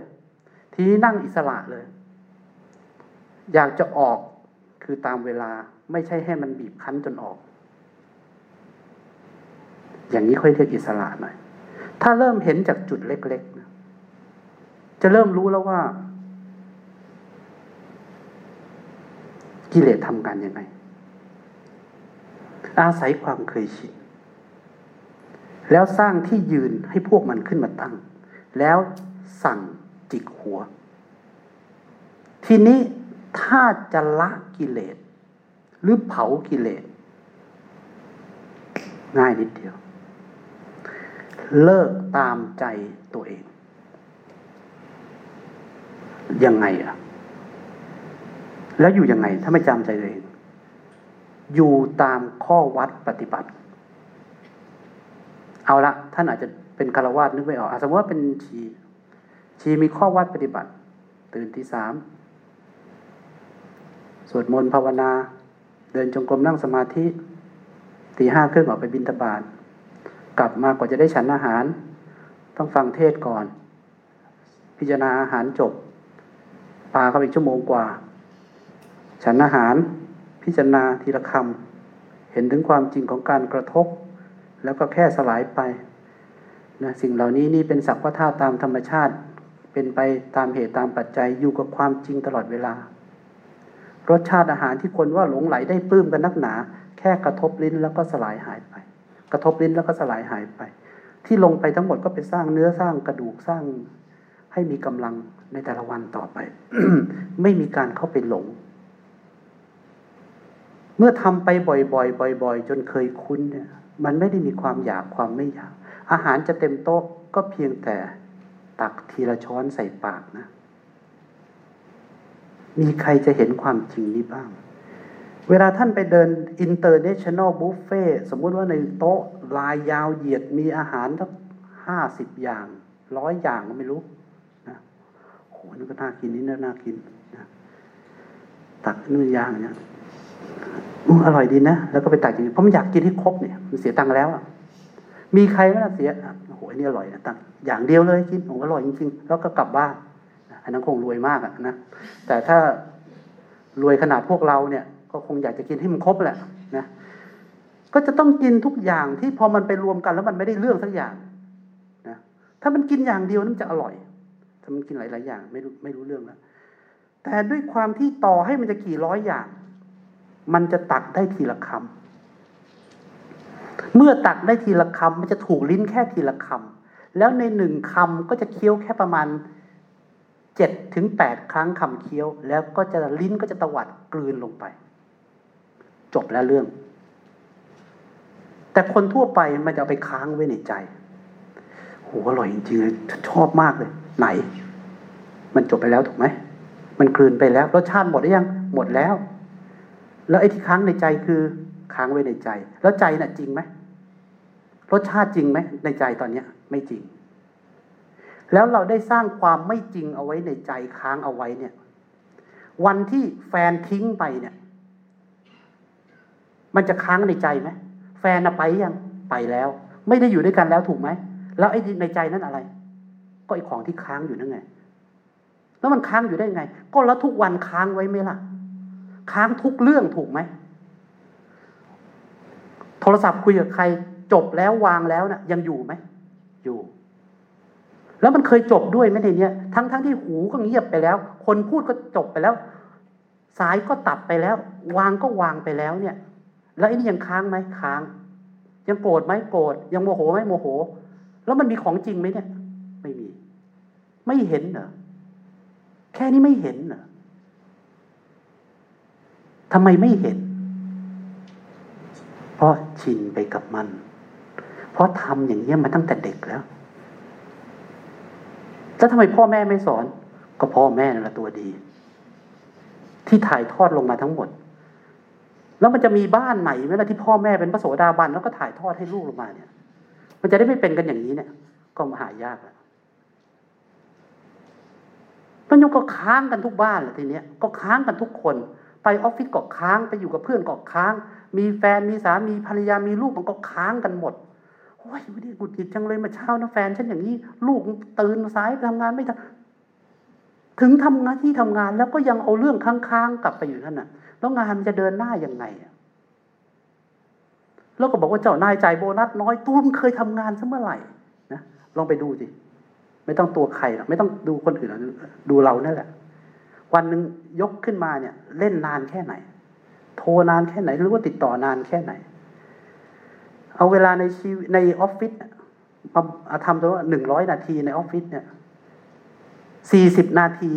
ทีนี้นั่งอิสระเลย อยากจะออกคือตามเวลาไม่ใช่ให้มันบีบคั้นจนออก อย่างนี้ค่อยเรียกอิสระหน่อย ถ้าเริ่มเห็นจากจุดเล็กๆนะจะเริ่มรู้แล้วว่า กิเลสทำงานยังไง อาศัยความเคยชินแล้วสร้างที่ยืนให้พวกมันขึ้นมาตั้ง แล้วสั่งจิกหัว ทีนี้ ถ้าจะละกิเลส หรือเผากิเลส ง่ายนิดเดียว เลิกตามใจตัวเอง ยังไงอะแล้วอยู่ยังไง ถ้าไม่จำใจตัวเอง อยู่ตามข้อวัดปฏิบัติ เอาละท่านอาจจะเป็นคารวาสนึกไม่ออกสมมติว่าเป็นชีชีมีข้อวัดปฏิบัติ ตื่นที่สาม สวดมนต์ภาวนา เดินจงกรมนั่งสมาธิตีห้าครึ่งออกไปบินทบาทกลับมากว่าจะได้ฉันอาหาร ต้องฟังเทศก่อน พิจารณาอาหารจบปาเข้าไปชั่วโมงกว่า ฉันอาหารพิจารณาทีละคำเห็นถึงความจริงของการกระทบ แล้วก็แค่สลายไปนะสิ่งเหล่านี้นี่เป็นสักว่าธาตามธรรมชาติ เป็นไปตามเหตุตามปัจจัยอยู่กับความจริงตลอดเวลา รสชาติอาหารที่คนว่าหลงไหลได้ปลื้มกันนักหนา แค่กระทบลิ้นแล้วก็สลายหายไป กระทบลิ้นแล้วก็สลายหายไป ที่ลงไปทั้งหมดก็ไปสร้างเนื้อสร้างกระดูกสร้างให้มีกำลังในแต่ละวันต่อไป ไม่มีการเข้าไปหลง เมื่อทำไปบ่อยๆบ่อย ๆ จนเคยคุ้นเนี่ย มันไม่ได้มีความอยากความไม่อยาก อาหารจะเต็มโต๊ะก็เพียงแต่ตักทีละช้อนใส่ปากนะ มีใครจะเห็นความจริงนี้บ้าง เวลาท่านไปเดิน international buffet สมมุติว่าในโต๊ะลายยาวเหยียดมีอาหารทั้งห้าสิบอย่างร้อยอย่างก็ไม่รู้นะโหนี่ก็น่ากินนี่น่ากินนะตักนู่นอย่างเนี่ยอร่อยดีนะ แล้วก็ไปตักอย่างนี้เพราะมันอยากกินให้ครบเนี่ยมันเสียตังค์แล้วอะมีใครไหมล่ะเสียโอ้โหนี่อร่อยนะตังอย่างเดียวเลยกินโอ้อร่อยจริงๆแล้วก็กลับบ้าน อันนั้นคงรวยมากอะนะแต่ถ้ารวยขนาดพวกเราเนี่ย ก็คงอยากจะกินให้มันครบแหละนะก็จะต้องกินทุกอย่างที่พอมันไปรวมกันแล้วมันไม่ได้เรื่องสักอย่างนะถ้ามันกินอย่างเดียวนั้นจะอร่อย ถ้ามันกินหลายๆอย่างไม่รู้ไม่รู้เรื่องแล้วแต่ด้วยความที่ต่อให้มันจะกี่ร้อยอย่าง มันจะตักได้ทีละคำเมื่อตักได้ทีละคำมันจะถูกลิ้นแค่ทีละคแล้วในหนึ่งคำก็จะเคี้ยวแค่ประมาณ เจ็ดถึงแปดครั้งคำเคี้ยว แล้วก็จะลิ้นก็จะตวัดกลืนลงไป จบแล้วเรื่อง แต่คนทั่วไปมันจะไปค้างไว้ในใจโหอร่อยจริงๆเลยชอบมากเลย ไหน มันจบไปแล้วถูกไหมมันกลืนไปแล้วรสชาติหมดหรือยังหมดแล้ว แล้วไอ้ที่ค้างในใจคือค้างไว้ในใจ แล้วใจน่ะจริงไหมรสชาติจริงไหมในใจตอนเนี้ย ไม่จริง แล้วเราได้สร้างความไม่จริงเอาไว้ในใจค้างเอาไว้เนี่ย วันที่แฟนทิ้งไปเนี่ย มันจะค้างในใจไหมแฟนน่ะไปยังไปแล้ว ไม่ได้อยู่ด้วยกันแล้วถูกไหมแล้วไอ้ในใจนั้นอะไร ก็ไอ้ของที่ค้างอยู่นั่นไง แล้วมันค้างอยู่ได้ไง ก็แล้วทุกวันค้างไว้ไหมล่ะ ค้างทุกเรื่องถูกไหมโทรศัพท์คุยกับใคร จบแล้ววางแล้วนะ่ะ ยังอยู่ไหมอยู่ แล้วมันเคยจบด้วยไหมในเนี้ยทั้งทั้งที่หูก็เงียบไปแล้ว คนพูดก็จบไปแล้ว สายก็ตัดไปแล้ว วางก็วางไปแล้วเนี่ย แล้วไอ้นี่ยังค้างไหมค้าง ยังโกรธไหมโกรธยังโมโหไหมโมโห แล้วมันมีของจริงไหมเนี่ย ไม่มี ไม่เห็นเหรอแค่นี้ไม่เห็นเหรอทำไมไม่เห็น เพราะชินไปกับมัน เพราะทำอย่างนี้มาตั้งแต่เด็กแล้ว แล้วทำไมพ่อแม่ไม่สอน ก็พ่อแม่นั่นแหละตัวดี ที่ถ่ายทอดลงมาทั้งหมด แล้วมันจะมีบ้านไหนไหมล่ะที่พ่อแม่เป็นพระโสดาบันแล้วก็ถ่ายทอดให้ลูกลงมาเนี่ย มันจะได้ไม่เป็นกันอย่างนี้เนี่ย ก็มหายากแล้วมันยังก็ค้างกันทุกบ้านแหละทีเนี้ยก็ค้างกันทุกคน ไปออฟฟิศก็ค้างไปอยู่กับเพื่อนก็ค้าง มีแฟนมีสามีภรรยามีลูกมันก็ค้างกันหมด โอ้ยวันนี้กุดกิดจังเลยมาเช้านะแฟนฉันอย่างนี้ ลูกตื่นสายไปทำงานไม่ทันถึงทำงานที่ทำงานแล้วก็ยังเอาเรื่องค้างๆกลับไปอยู่นั่นน่ะ แล้วงานมันจะเดินหน้ายังไงแล้วก็บอกว่าเจ้านายจ่ายโบนัสน้อยตู้มเคยทำงานซะเมื่อไหร่นะลองไปดูสิไม่ต้องตัวใครหรอกไม่ต้องดูคนอื่นดูเรานั่นแหละ วันหนึ่งยกขึ้นมาเนี่ย เล่นนานแค่ไหน โทรนานแค่ไหนหรือว่าติดต่อนานแค่ไหน เอาเวลาในชีวิตในออฟฟิศมาทำตัวว่าหนึ่งร้อยนาทีในออฟฟิศเนี่ยสี่สิบนาที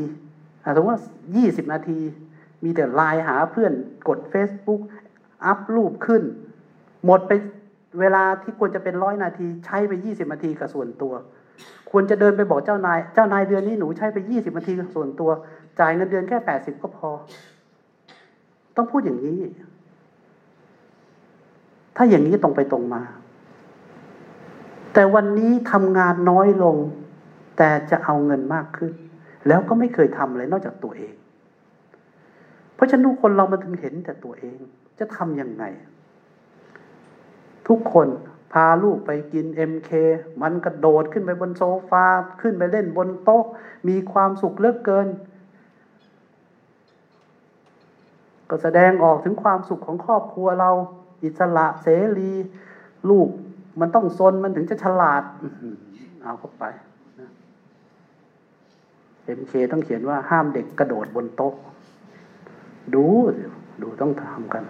สมมติว่ายี่สิบนาที มีแต่ไลน์หาเพื่อนกด Facebook อัพรูปขึ้น หมดไปเวลาที่ควรจะเป็นร้อยนาที ใช้ไปยี่สิบนาทีกับส่วนตัว ควรจะเดินไปบอกเจ้านาย เจ้านายเดือนนี้หนูใช้ไปยี่สิบนาทีกับส่วนตัว จ่ายเงินเดือนแค่แปดสิบก็พอ ต้องพูดอย่างนี้ ถ้าอย่างนี้ตรงไปตรงมา แต่วันนี้ทำงานน้อยลง แต่จะเอาเงินมากขึ้น แล้วก็ไม่เคยทำอะไรนอกจากตัวเอง เพราะฉะนั้นทุกคนเรามาถึงเห็นแต่ตัวเอง จะทำยังไง ทุกคนพาลูกไปกินเอ็มเคมันกระโดดขึ้นไปบนโซฟา ขึ้นไปเล่นบนโต๊ะ มีความสุขเลิกเกิน ก็แสดงออกถึงความสุขของครอบครัวเรา อิสระเสรี ลูกมันต้องซนมันถึงจะฉลาด เอาเข้าไปเอ็มเคต้องเขียนว่าห้ามเด็กกระโดดบนโต๊ะ ดูดูต้องทำกัน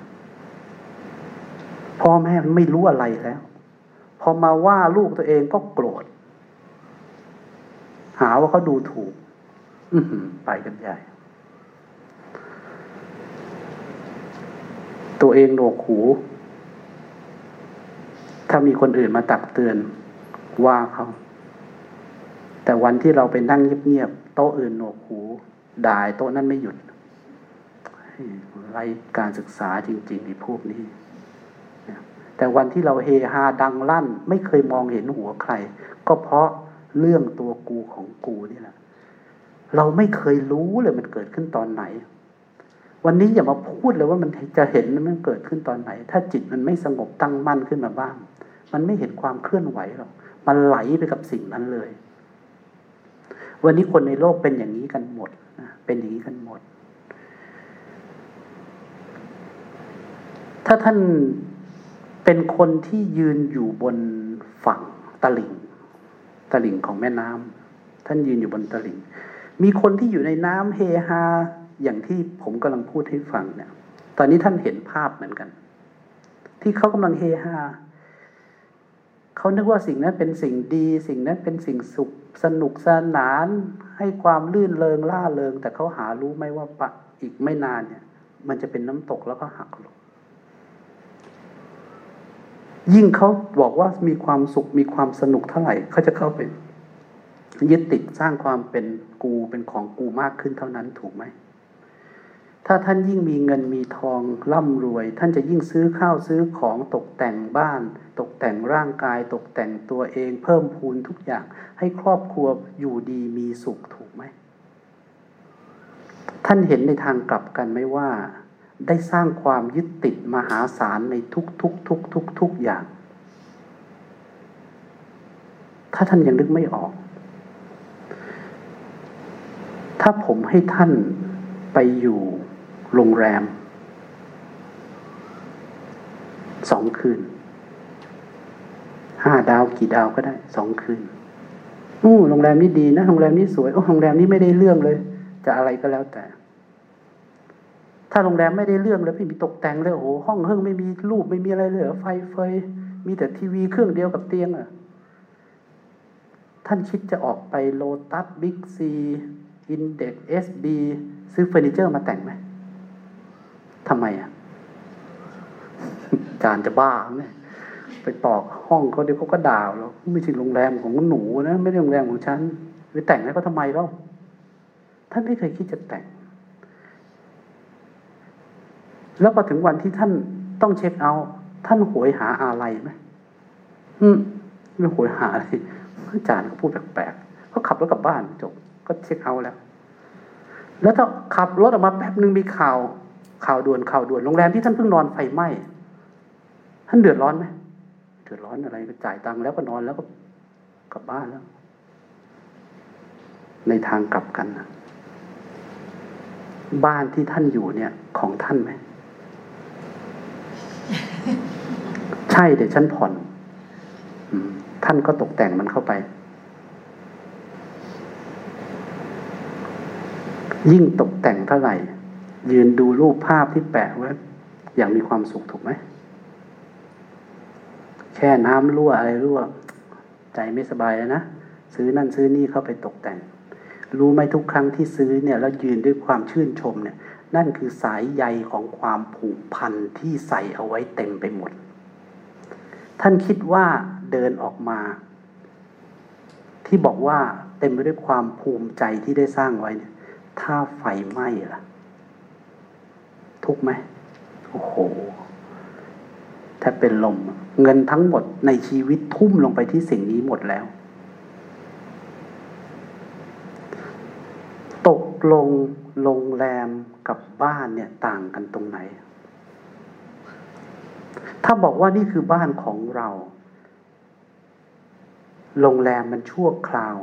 พ่อแม่ไม่รู้อะไรแล้ว พอมาว่าลูกตัวเองก็โกรธ หาว่าเขาดูถูกไปกันใหญ่ ตัวเองโหนกหู ถ้ามีคนอื่นมาตักเตือนว่าเขา แต่วันที่เราไปนั่งเงียบๆโต๊ะอื่นหนวกหูด่ายโต๊ะนั้นไม่หยุดไรการศึกษาจริงๆไอ้พวกนี้ แต่วันที่เราเฮฮาดังลั่น ไม่เคยมองเห็นหัวใคร ก็เพราะเรื่องตัวกูของกูนี่แหละ เราไม่เคยรู้เลยมันเกิดขึ้นตอนไหน วันนี้อย่ามาพูดเลยว่ามันจะเห็นมันเกิดขึ้นตอนไหน ถ้าจิตมันไม่สงบตั้งมั่นขึ้นมาบ้าง มันไม่เห็นความเคลื่อนไหวหรอกมันไหลไปกับสิ่งนั้นเลย วันนี้คนในโลกเป็นอย่างนี้กันหมดเป็นอย่างนี้กันหมด ถ้าท่านเป็นคนที่ยืนอยู่บนฝั่งตลิ่งตลิ่งของแม่น้ำท่านยืนอยู่บนตลิ่ง มีคนที่อยู่ในน้ำเฮฮา อย่างที่ผมกำลังพูดให้ฟังเนี่ย ตอนนี้ท่านเห็นภาพเหมือนกัน ที่เขากำลังเฮฮาเขานึกว่าสิ่งนั้นเป็นสิ่งดี สิ่งนั้นเป็นสิ่งสุขสนุกสนาน ให้ความลื่นเลงล่าเริง แต่เขาหารู้ไหมว่าปะอีกไม่นานเนี่ย มันจะเป็นน้ำตกแล้วก็หักลงยิ่งเขาบอกว่ามีความสุขมีความสนุกเท่าไหร่เขาจะเข้าไปยึดติดสร้างความเป็นกูเป็นของกูมากขึ้นเท่านั้นถูกไหม ถ้าท่านยิ่งมีเงินมีทองร่ำรวย ท่านจะยิ่งซื้อข้าวซื้อของตกแต่งบ้าน ตกแต่งร่างกาย ตกแต่งตัวเองเพิ่มพูนทุกอย่าง ให้ครอบครัวอยู่ดีมีสุขถูกไหม ท่านเห็นในทางกลับกันไหมว่า ได้สร้างความยึดติดมหาศาลในทุกทุกทุกทุกทุกอย่าง ถ้าท่านยังนึกไม่ออก ถ้าผมให้ท่านไปอยู่ โรงแรมสองคืนห้าดาวกี่ดาวก็ได้สองคืนอู้โรงแรมนี้ดีนะโรงแรมนี้สวยโอ้โรงแรมนี้ไม่ได้เรื่องเลย จะอะไรก็แล้วแต่ ถ้าโรงแรมไม่ได้เรื่องเลยพี่มีตกแต่งเลยโอ้โหห้องเฮิ่งไม่มีรูปไม่มีอะไรเลยไฟเฟยมีแต่ทีวีเครื่องเดียวกับเตียงอะ่ะ ท่านคิดจะออกไปโลตัสบิ๊กซีอินเด็กเอสบีซื้อเฟอร์นิเจอร์มาแต่งไหม ทำไมอะจานจะบ้าเนี่ยไปตอกห้องเขาเดี๋ยวเขาก็ด่าเราไม่ใช่โรงแรมของหนูนะไม่ใช่โรงแรมของฉันไปแต่งให้เขาทำไมเล่าท่านไม่เคยคิดจะแต่ง แล้วพอถึงวันที่ท่านต้องเช็คเอา ท่านหวยหาอะไรไหมอืมไม่หวยหาอะไรอาจารย์เขาพูดแปลกๆเขาขับรถกลับบ้านจบก็เช็คเอาแล้ว แล้วถ้าขับรถออกมาแป๊บหนึ่งมีข่าว ข่าวด่วนข่าวด่วนโรงแรมที่ท่านเพิ่งนอนไฟไหม้ท่านเดือดร้อนไหมเดือดร้อนอะไรก็จ่ายตังค์แล้วก็นอนแล้วก็กลับบ้านแล้ว ในทางกลับกันนะบ้านที่ท่านอยู่เนี่ย ของท่านไหมใช่เดี๋ยวฉันผ่อนท่านก็ตกแต่งมันเข้าไป ยิ่งตกแต่งเท่าไหร่ ยืนดูรูปภาพที่แปะไว้อย่างมีความสุขถูกไหม แค่น้ำรั่วอะไรรั่ว ใจไม่สบายแล้วนะ ซื้อนั่นซื้อนี่เข้าไปตกแต่ง รู้ไหมทุกครั้งที่ซื้อเนี่ยแล้วยืนด้วยความชื่นชมเนี่ย นั่นคือสายใยของความผูกพันที่ใส่เอาไว้เต็มไปหมด ท่านคิดว่าเดินออกมา ที่บอกว่าเต็มไปด้วยความภูมิใจที่ได้สร้างไว้เนี่ย ถ้าไฟไหม้ล่ะ ทุกไหมโอ้โหถ้าเป็นลม เงินทั้งหมดในชีวิตทุ่มลงไปที่สิ่งนี้หมดแล้ว ตกลงโรงแรมกับบ้านเนี่ยต่างกันตรงไหน ถ้าบอกว่านี่คือบ้านของเรา โรงแรมมันชั่วคราว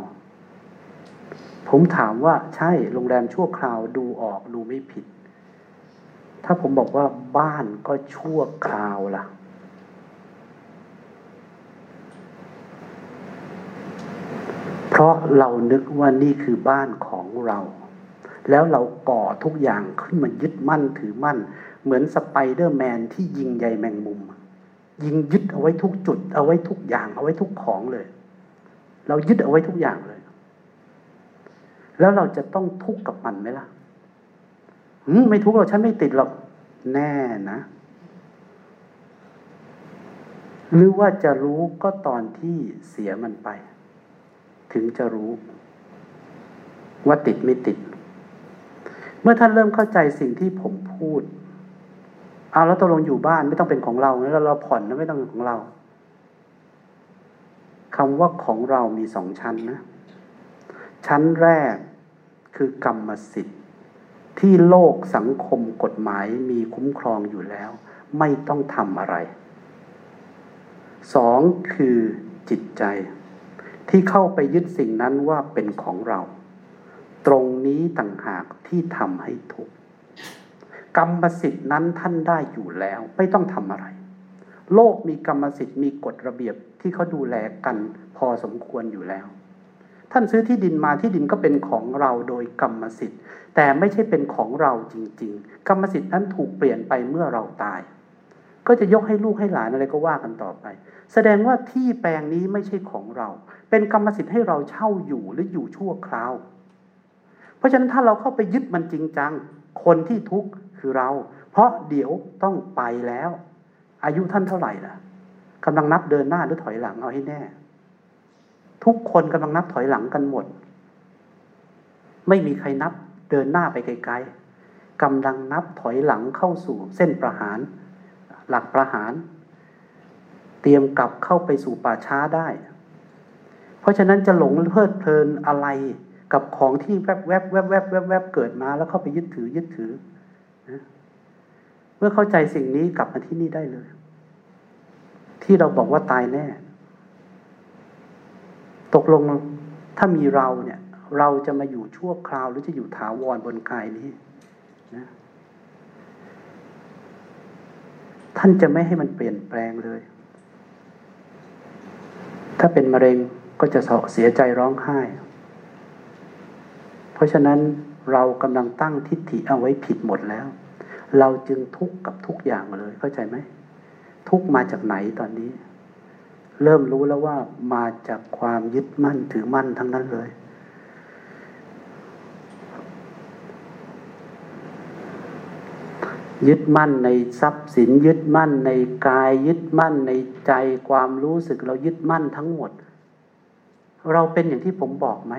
ผมถามว่าใช่โรงแรมชั่วคราวดูออกดูไม่ผิด ถ้าผมบอกว่าบ้านก็ชั่วคราวล่ะ เพราะเรานึกว่านี่คือบ้านของเรา แล้วเราก่อทุกอย่างขึ้นมายึดมั่นถือมั่น เหมือนสไปเดอร์แมนที่ยิงใยแมงมุม ยิงยึดเอาไว้ทุกจุด เอาไว้ทุกอย่าง เอาไว้ทุกของเลย เรายึดเอาไว้ทุกอย่างเลย แล้วเราจะต้องทุกข์กับมันไหมล่ะ ไม่ทุกข์หรอกฉันไม่ติดหรอกแน่นะ หรือว่าจะรู้ก็ตอนที่เสียมันไป ถึงจะรู้ ว่าติดไม่ติด เมื่อท่านเริ่มเข้าใจสิ่งที่ผมพูดเอาแล้วตกลงอยู่บ้านไม่ต้องเป็นของเราแล้วเราผ่อนนะไม่ต้องเป็นของเราคำว่าของเรามีสองชั้นนะ ชั้นแรกคือกรรมสิทธิ ที่โลกสังคมกฎหมายมีคุ้มครองอยู่แล้ว ไม่ต้องทำอะไรสองคือจิตใจ ที่เข้าไปยึดสิ่งนั้นว่าเป็นของเรา ตรงนี้ต่างหากที่ทำให้ทุกข์กรรมสิทธิ์นั้นท่านได้อยู่แล้วไม่ต้องทำอะไร โลกมีกรรมสิทธิ์มีกฎระเบียบที่เขาดูแลกันพอสมควรอยู่แล้ว ท่านซื้อที่ดินมาที่ดินก็เป็นของเราโดยกรรมสิทธิ์ แต่ไม่ใช่เป็นของเราจริง ๆ กรรมสิทธิ์นั้นถูกเปลี่ยนไปเมื่อเราตาย ก็จะยกให้ลูกให้หลานอะไรก็ว่ากันต่อไป แสดงว่าที่แปลงนี้ไม่ใช่ของเรา เป็นกรรมสิทธิ์ให้เราเช่าอยู่หรืออยู่ชั่วคราว เพราะฉะนั้นถ้าเราเข้าไปยึดมันจริงจังคนที่ทุกข์คือเรา เพราะเดี๋ยวต้องไปแล้ว อายุท่านเท่าไหร่ล่ะกำลังนับเดินหน้าหรือถอยหลังเอาให้แน่ ทุกคนกำลังนับถอยหลังกันหมด ไม่มีใครนับเดินหน้าไปไกลๆกำลังนับถอยหลังเข้าสู่เส้นประหาร หลักประหาร เตรียมกลับเข้าไปสู่ป่าช้าได้ เพราะฉะนั้นจะหลงเพลิดเพลินอะไรกับของที่แวบแวบแวบแวบแวบแวบเกิดมาแล้วเข้าไปยึดถือยึดถือนะเมื่อเข้าใจสิ่งนี้กลับมาที่นี่ได้เลย ที่เราบอกว่าตายแน่ ตกลงถ้ามีเราเนี่ย เราจะมาอยู่ชั่วคราวหรือจะอยู่ถาวรบนกายนี้นะท่านจะไม่ให้มันเปลี่ยนแปลงเลย ถ้าเป็นมะเร็งก็จะเสียใจร้องไห้ เพราะฉะนั้นเรากำลังตั้งทิฏฐิเอาไว้ผิดหมดแล้ว เราจึงทุกข์กับทุกอย่างเลยเข้าใจไหม ทุกข์มาจากไหนตอนนี้ เริ่มรู้แล้วว่ามาจากความยึดมั่นถือมั่นทั้งนั้นเลย ยึดมั่นในทรัพย์สินยึดมั่นในกายยึดมั่นในใจความรู้สึกเรายึดมั่นทั้งหมด เราเป็นอย่างที่ผมบอกไหม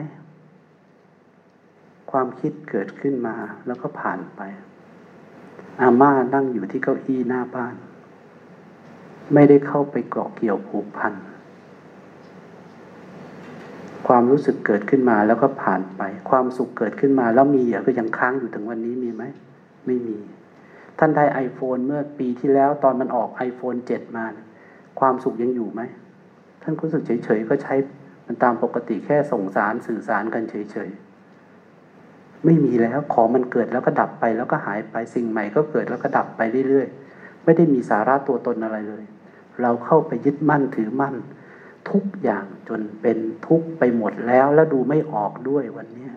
ความคิดเกิดขึ้นมาแล้วก็ผ่านไป อาม่านั่งอยู่ที่เก้าอี้หน้าบ้าน ไม่ได้เข้าไปเกาะเกี่ยวผูกพัน ความรู้สึกเกิดขึ้นมาแล้วก็ผ่านไป ความสุขเกิดขึ้นมาแล้วมีอย่าก็ยังค้างอยู่ถึงวันนี้มีไหม ไม่มี ท่านได้ไอโฟนเมื่อปีที่แล้วตอนมันออก iPhone 7 มา ความสุขยังอยู่ไหม ท่านรู้สึกเฉยๆก็ใช้มันตามปกติแค่ส่งสารสื่อสารกันเฉยๆ ไม่มีแล้วของมันเกิดแล้วก็ดับไปแล้วก็หายไปสิ่งใหม่ก็เกิดแล้วก็ดับไปเรื่อยๆ ไม่ได้มีสาระตัวตนอะไรเลย เราเข้าไปยึดมั่นถือมั่น ทุกอย่างจนเป็นทุกข์ไปหมดแล้ว แล้วดูไม่ออกด้วยวันนี้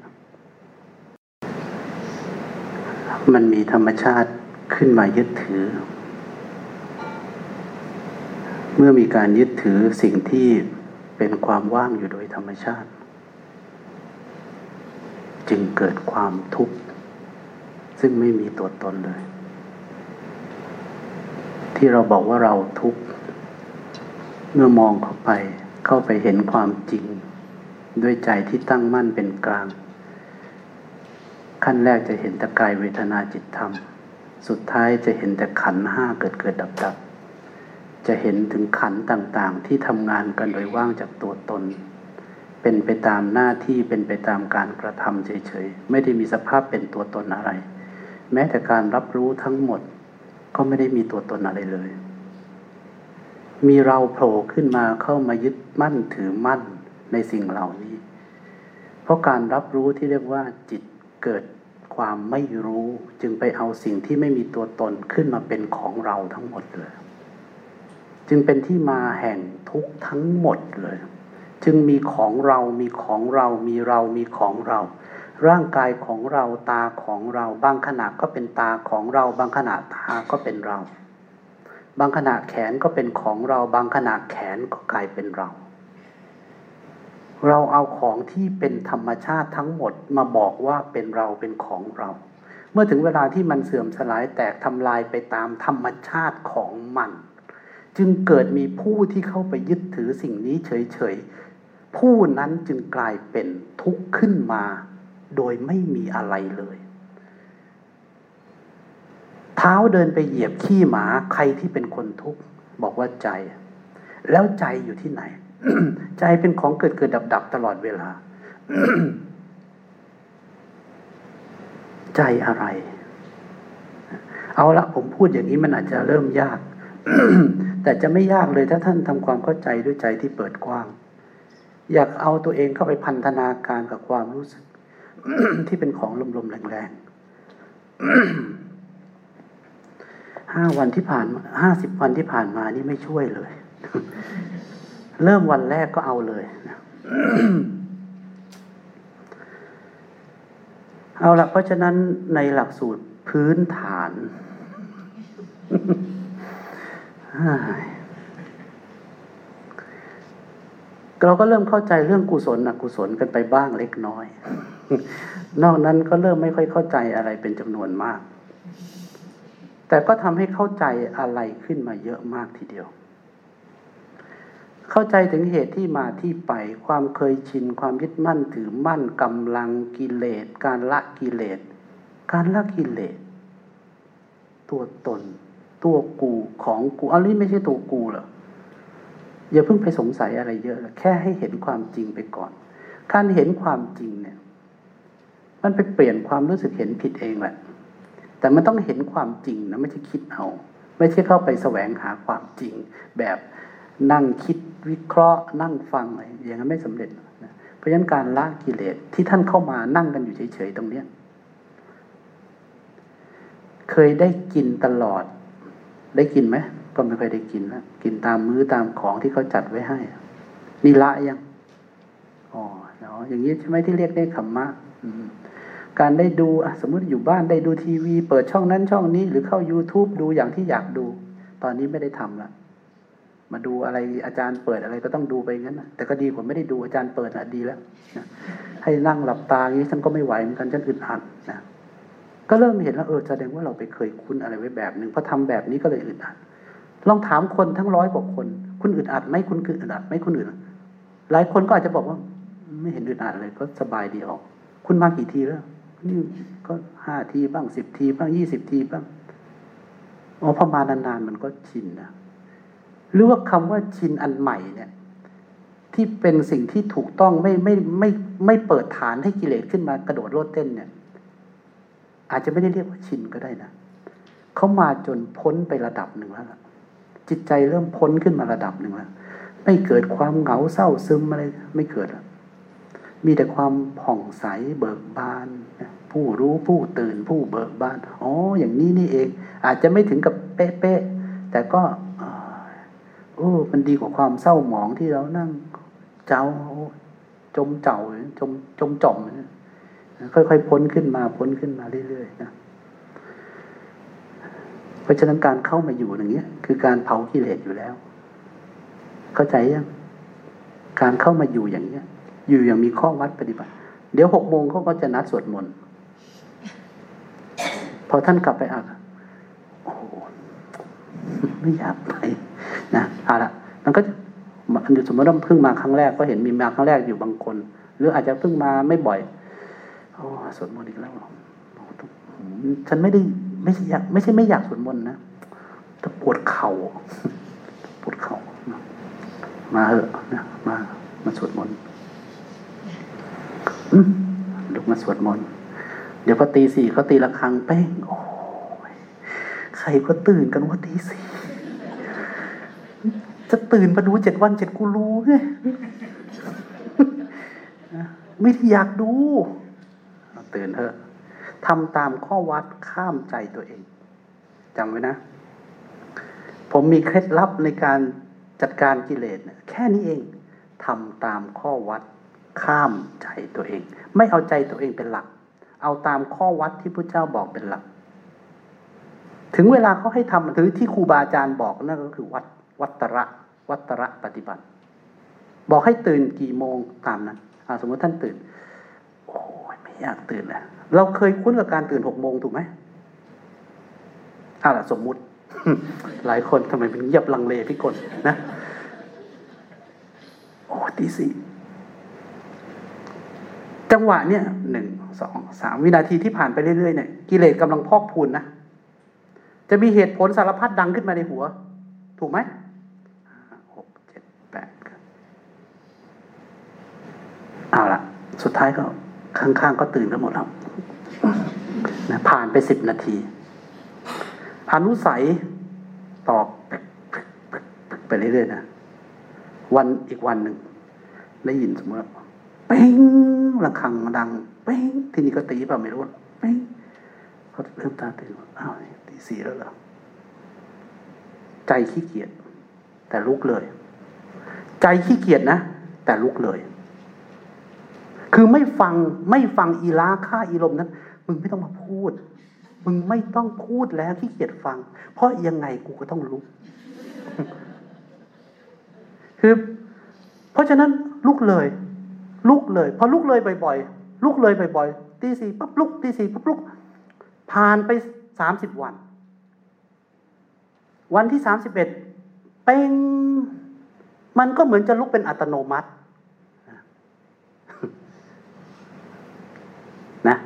มันมีธรรมชาติขึ้นมายึดถือ เมื่อมีการยึดถือสิ่งที่เป็นความว่างอยู่โดยธรรมชาติ จึงเกิดความทุกข์ซึ่งไม่มีตัวตนเลย ที่เราบอกว่าเราทุกข์ เมื่อมองเข้าไปเข้าไปเห็นความจริง ด้วยใจที่ตั้งมั่นเป็นกลาง ขั้นแรกจะเห็นแต่กายเวทนาจิตธรรม สุดท้ายจะเห็นแต่ขันห้าเกิดเกิดดับดับจะเห็นถึงขันต่างๆ ที่ทำงานกันโดยว่างจากตัวตน เป็นไปตามหน้าที่เป็นไปตามการกระทำเฉยๆ ไม่ได้มีสภาพเป็นตัวตนอะไร แม้แต่การรับรู้ทั้งหมดก็ไม่ได้มีตัวตนอะไรเลย มีเราโผล่ขึ้นมาเข้ามายึดมั่นถือมั่นในสิ่งเหล่านี้ เพราะการรับรู้ที่เรียกว่าจิตเกิดความไม่รู้จึงไปเอาสิ่งที่ไม่มีตัวตนขึ้นมาเป็นของเราทั้งหมดเลย จึงเป็นที่มาแห่งทุกทั้งหมดเลย จึงมีของเรามีของเรา มีเรา มีของเรา ร่างกายของเราตาของเรา บางขณะก็เป็นตาของเรา บางขณะตาก็เป็นเรา บางขณะแขนก็เป็นของเรา บางขณะแขนก็กลายเป็นเรา เราเอาของที่เป็นธรรมชาติทั้งหมดมาบอกว่าเป็นเราเป็นของเรา เมื่อถึงเวลาที่มันเสื่อมสลายแตกทำลายไปตามธรรมชาติของมัน จึงเกิดมีผู้ที่เข้าไปยึดถือสิ่งนี้เฉยๆ ผู้นั้นจึงกลายเป็นทุกข์ขึ้นมา โดยไม่มีอะไรเลย เท้าเดินไปเหยียบขี้หมาใครที่เป็นคนทุกข์บอกว่าใจ แล้วใจอยู่ที่ไหน ใจเป็นของเกิดเกิดดับดับตลอดเวลา ใจอะไร เอาละผมพูดอย่างนี้มันอาจจะเริ่มยาก แต่จะไม่ยากเลยถ้าท่านทำความเข้าใจด้วยใจที่เปิดกว้าง อยากเอาตัวเองเข้าไปพันธนาการกับความรู้สึกที่เป็นของลมๆแรงๆ ห้าวันที่ผ่านห้าสิบวันที่ผ่านมานี่ไม่ช่วยเลย เริ่มวันแรกก็เอาเลยเอาละเพราะฉะนั้นในหลักสูตรพื้นฐาน เราก็เริ่มเข้าใจเรื่องกุศลอกุศลกันไปบ้างเล็กน้อย นอกนั้นก็เริ่มไม่ค่อยเข้าใจอะไรเป็นจำนวนมาก แต่ก็ทำให้เข้าใจอะไรขึ้นมาเยอะมากทีเดียว เข้าใจถึงเหตุที่มาที่ไป ความเคยชิน ความยึดมั่นถือมั่นกำลังกิเลส การละกิเลส การละกิเลส ตัวตน ตัวกูของกูอันนี้ไม่ใช่ตัวกูเหรออย่าเพิ่งไปสงสัยอะไรเยอะ แค่ให้เห็นความจริงไปก่อนการเห็นความจริงเนี่ย มันไปเปลี่ยนความรู้สึกเห็นผิดเองแหละ แต่มันต้องเห็นความจริงนะไม่ใช่คิดเอา ไม่ใช่เข้าไปแสวงหาความจริง แบบนั่งคิดวิเคราะห์นั่งฟังอะไรอย่างนั้นไม่สำเร็จนะเพราะฉะนั้นการละกิเลสที่ท่านเข้ามานั่งกันอยู่เฉยๆตรงเนี้ยเคยได้กินตลอด ได้กินไหมก็ไม่เคยได้กินแล้วกินตามมื้อตามของที่เขาจัดไว้ให้นี่ละยังอ๋อเนาะอย่างนี้ใช่ไหมที่เรียกได้ขมมะ การได้ดูสมมติอยู่บ้านได้ดูทีวี เปิดช่องนั้นช่องนี้ หรือเข้า YouTube ดูอย่างที่อยากดู ตอนนี้ไม่ได้ทำละมาดูอะไรอาจารย์เปิดอะไรก็ต้องดูไปงั้นนะแต่ก็ดีกว่าไม่ได้ดูอาจารย์เปิดอะดีแล้วนะให้นั่งหลับตาอย่างนี้ฉันก็ไม่ไหวเหมือนกันฉันอึดอัดนะก็เริ่มเห็นว่าเออแสดงว่าเราไปเคยคุ้นอะไรไว้แบบหนึ่งพอทำแบบนี้ก็เลยอึดอัดลองถามคนทั้งร้อยกว่าคน คุณอึดอัดไหมคุณคืออึดอัดไหมคุณอึดหลายคนก็อาจจะบอกว่า ไม่เห็นอึดอัดเลยก็สบายดีออก คุณมากี่ทีแล้ว ก็ห้าทีบ้างสิบทีบ้างยี่สิบทีบ้างอ๋อพอมานานๆมันก็ชินนะหรือว่าคำว่าชินอันใหม่เนี่ย ที่เป็นสิ่งที่ถูกต้องไม่ไม่ไม่ไม่เปิดฐานให้กิเลสขึ้นมากระโดดโลดเต้นเนี่ย อาจจะไม่ได้เรียกว่าชินก็ได้นะเขามาจนพ้นไประดับหนึ่งแล้วจิตใจเริ่มพ้นขึ้นมาระดับหนึ่งแล้วไม่เกิดความเหงาเศร้าซึมอะไรไม่เกิดแล้วมีแต่ความผ่องใสเบิกบาน ผู้รู้ผู้ตื่นผู้เบิกบานอ๋ออย่างนี้นี่เอง อาจจะไม่ถึงกับเป๊ะๆแต่ก็โอ้มันดีกว่าความเศร้าหมองที่เรานั่งเจ้าจมเจ้าจมจมจ่อมค่อยๆพ้นขึ้นมาพ้นขึ้นมาเรื่อยๆนะเพราะฉะนั้นการเข้ามาอยู่อย่างเงี้ย คือการเผากิเลสอยู่แล้ว เข้าใจยังการเข้ามาอยู่อย่างเนี้ย อยู่อย่างมีข้อวัดปฏิบัติ เดี๋ยวหกโมงเขาก็จะนัดสวดมนต์ พอท่านกลับไปอะโอ้ไม่อยากไปนะเอาละมันก็สมมติว่าเพิ่งมาครั้งแรกก็เห็นมีมาครั้งแรกอยู่บางคน หรืออาจจะเพิ่งมาไม่บ่อยโอ้สวดมนต์อีกแล้วฉันไม่ได้ไม่ใช่อยากไม่ใช่ไม่อยากสวดมนต์นะแต่ปวดเข่าปวดเข่ามาเหอะนะมามาสวดมนต์ลุกมาสวดมนต์ เดี๋ยวพอตีสี่เขาตีระฆังเป้งโอ้ยใครก็ตื่นกันว่าตีสี่จะตื่นมาดูเจ็ดวันเจ็ดกูรู้ไงไม่ได้อยากดู ตื่นเถอะทำตามข้อวัดข้ามใจตัวเองจำไว้นะ ผมมีเคล็ดลับในการจัดการกิเลสแค่นี้เองทำตามข้อวัดข้ามใจตัวเอง ไม่เอาใจตัวเองเป็นหลัก เอาตามข้อวัดที่พระเจ้าบอกเป็นหลัก ถึงเวลาเขาให้ทำถือที่ครูบาอาจารย์บอกนั่นก็คือวัดวัตระวัตระปฏิบัติ บอกให้ตื่นกี่โมงตามนั้นสมมติท่านตื่น โอ้ยไม่อยากตื่นเลยเราเคยคุ้นกับการตื่นหกโมงถูกไหมเอาล่ะสมมุติ หลายคนทำไมเป็นเงียบลังเลพี่คนนะ โอ้ตีสี่ จังหวะเนี่ยหนึ่งสองสามวินาทีที่ผ่านไปเรื่อยๆเนี่ยกิเลสกำลังพอกพูนนะจะมีเหตุผลสารพัดดังขึ้นมาในหัว ถูกไหมหกเจ็ดแปดเอาละสุดท้ายก็ข้างๆก็ตื่นกันหมดแล้วนะผ่านไปสิบนาที อนุสัยตอบไปเรื่อยๆนะวันอีกวันหนึ่งได้ยินสมมติ เป้งระฆังดัง เป้งทีนี้ก็ตีเปล่าไม่รู้เป้งเขาเริ่มตาตื่นอ้าวตีสี่แล้วเหรอใจขี้เกียจแต่ลุกเลย ใจขี้เกียจนะ แต่ลุกเลย คือไม่ฟังไม่ฟังอีลาค่าอีลมนั้น มึงไม่ต้องมาพูด มึงไม่ต้องพูดแล้วขี้เกียจฟัง เพราะยังไงกูก็ต้องลุกคือเพราะฉะนั้นลุกเลย ลุกเลย พอลุกเลยบ่อยๆลุกเลยบ่อยๆตีสี่ปั๊บลุกตีสี่ปั๊บลุก ผ่านไปสามสิบวัน วันที่สามสิบเอ็ดเป็นมันก็เหมือนจะลุกเป็นอัตโนมัตินะ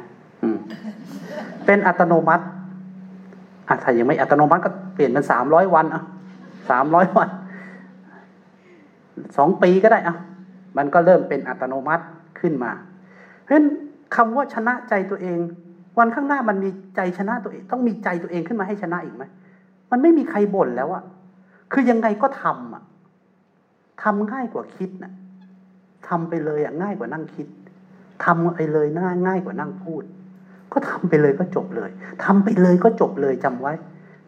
เป็นอัตโนมัติอะถ้ายังไม่อัตโนมัติก็เปลี่ยนเป็นสามร้อยวันอะสามร้อยวันสองปีก็ได้อะ มันก็เริ่มเป็นอัตโนมัติขึ้นมา เพราะฉะนั้นคำว่าชนะใจตัวเอง วันข้างหน้ามันมีใจชนะตัวเอง ต้องมีใจตัวเองขึ้นมาให้ชนะอีกไหมมันไม่มีใครบ่นแล้วอะคือยังไงก็ทำอะทำง่ายกว่าคิดนะทำไปเลยอะง่ายกว่านั่งคิดทำไปเลยง่ายง่ายกว่านั่งพูด ก็ทำไปเลยก็จบเลยทำไปเลยก็จบเลยจำไว้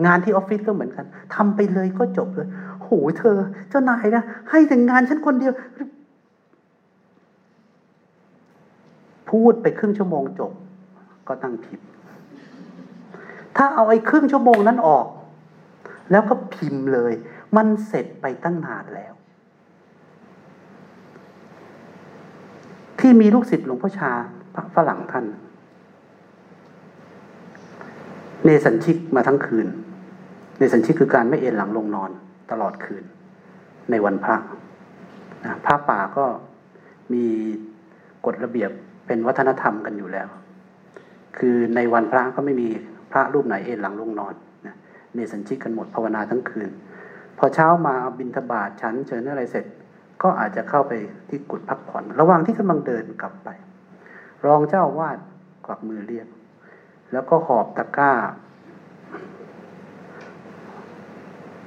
งานที่ออฟฟิศก็เหมือนกันทำไปเลยก็จบเลยโหเธอ เจ้านายนะให้แต่งานฉันคนเดียว พูดไปครึ่งชั่วโมงจบ ก็ตั้งพิมพ์ ถ้าเอาไอ้ครึ่งชั่วโมงนั้นออก แล้วก็พิมพ์เลย มันเสร็จไปตั้งนานแล้ว ที่มีลูกศิษย์หลวงพ่อชาฝรั่งท่าน เนสันชิกมาทั้งคืน เนสันชิกคือการไม่เอนหลังลงนอนตลอดคืน ในวันพระพระป่าก็มีกฎระเบียบ เป็นวัฒนธรรมกันอยู่แล้ว คือในวันพระก็ไม่มีพระรูปไหนเอนหลังลงนอนเนสันชิกกันหมดภาวนาทั้งคืน พอเช้ามาบินทบาทชั้นเชิญอะไรเสร็จ ก็อาจจะเข้าไปที่กุฏพักผ่อน ระหว่างที่กำลังเดินกลับไป รองเจ้าวาดกวักมือเรียก แล้วก็หอบตะกร้า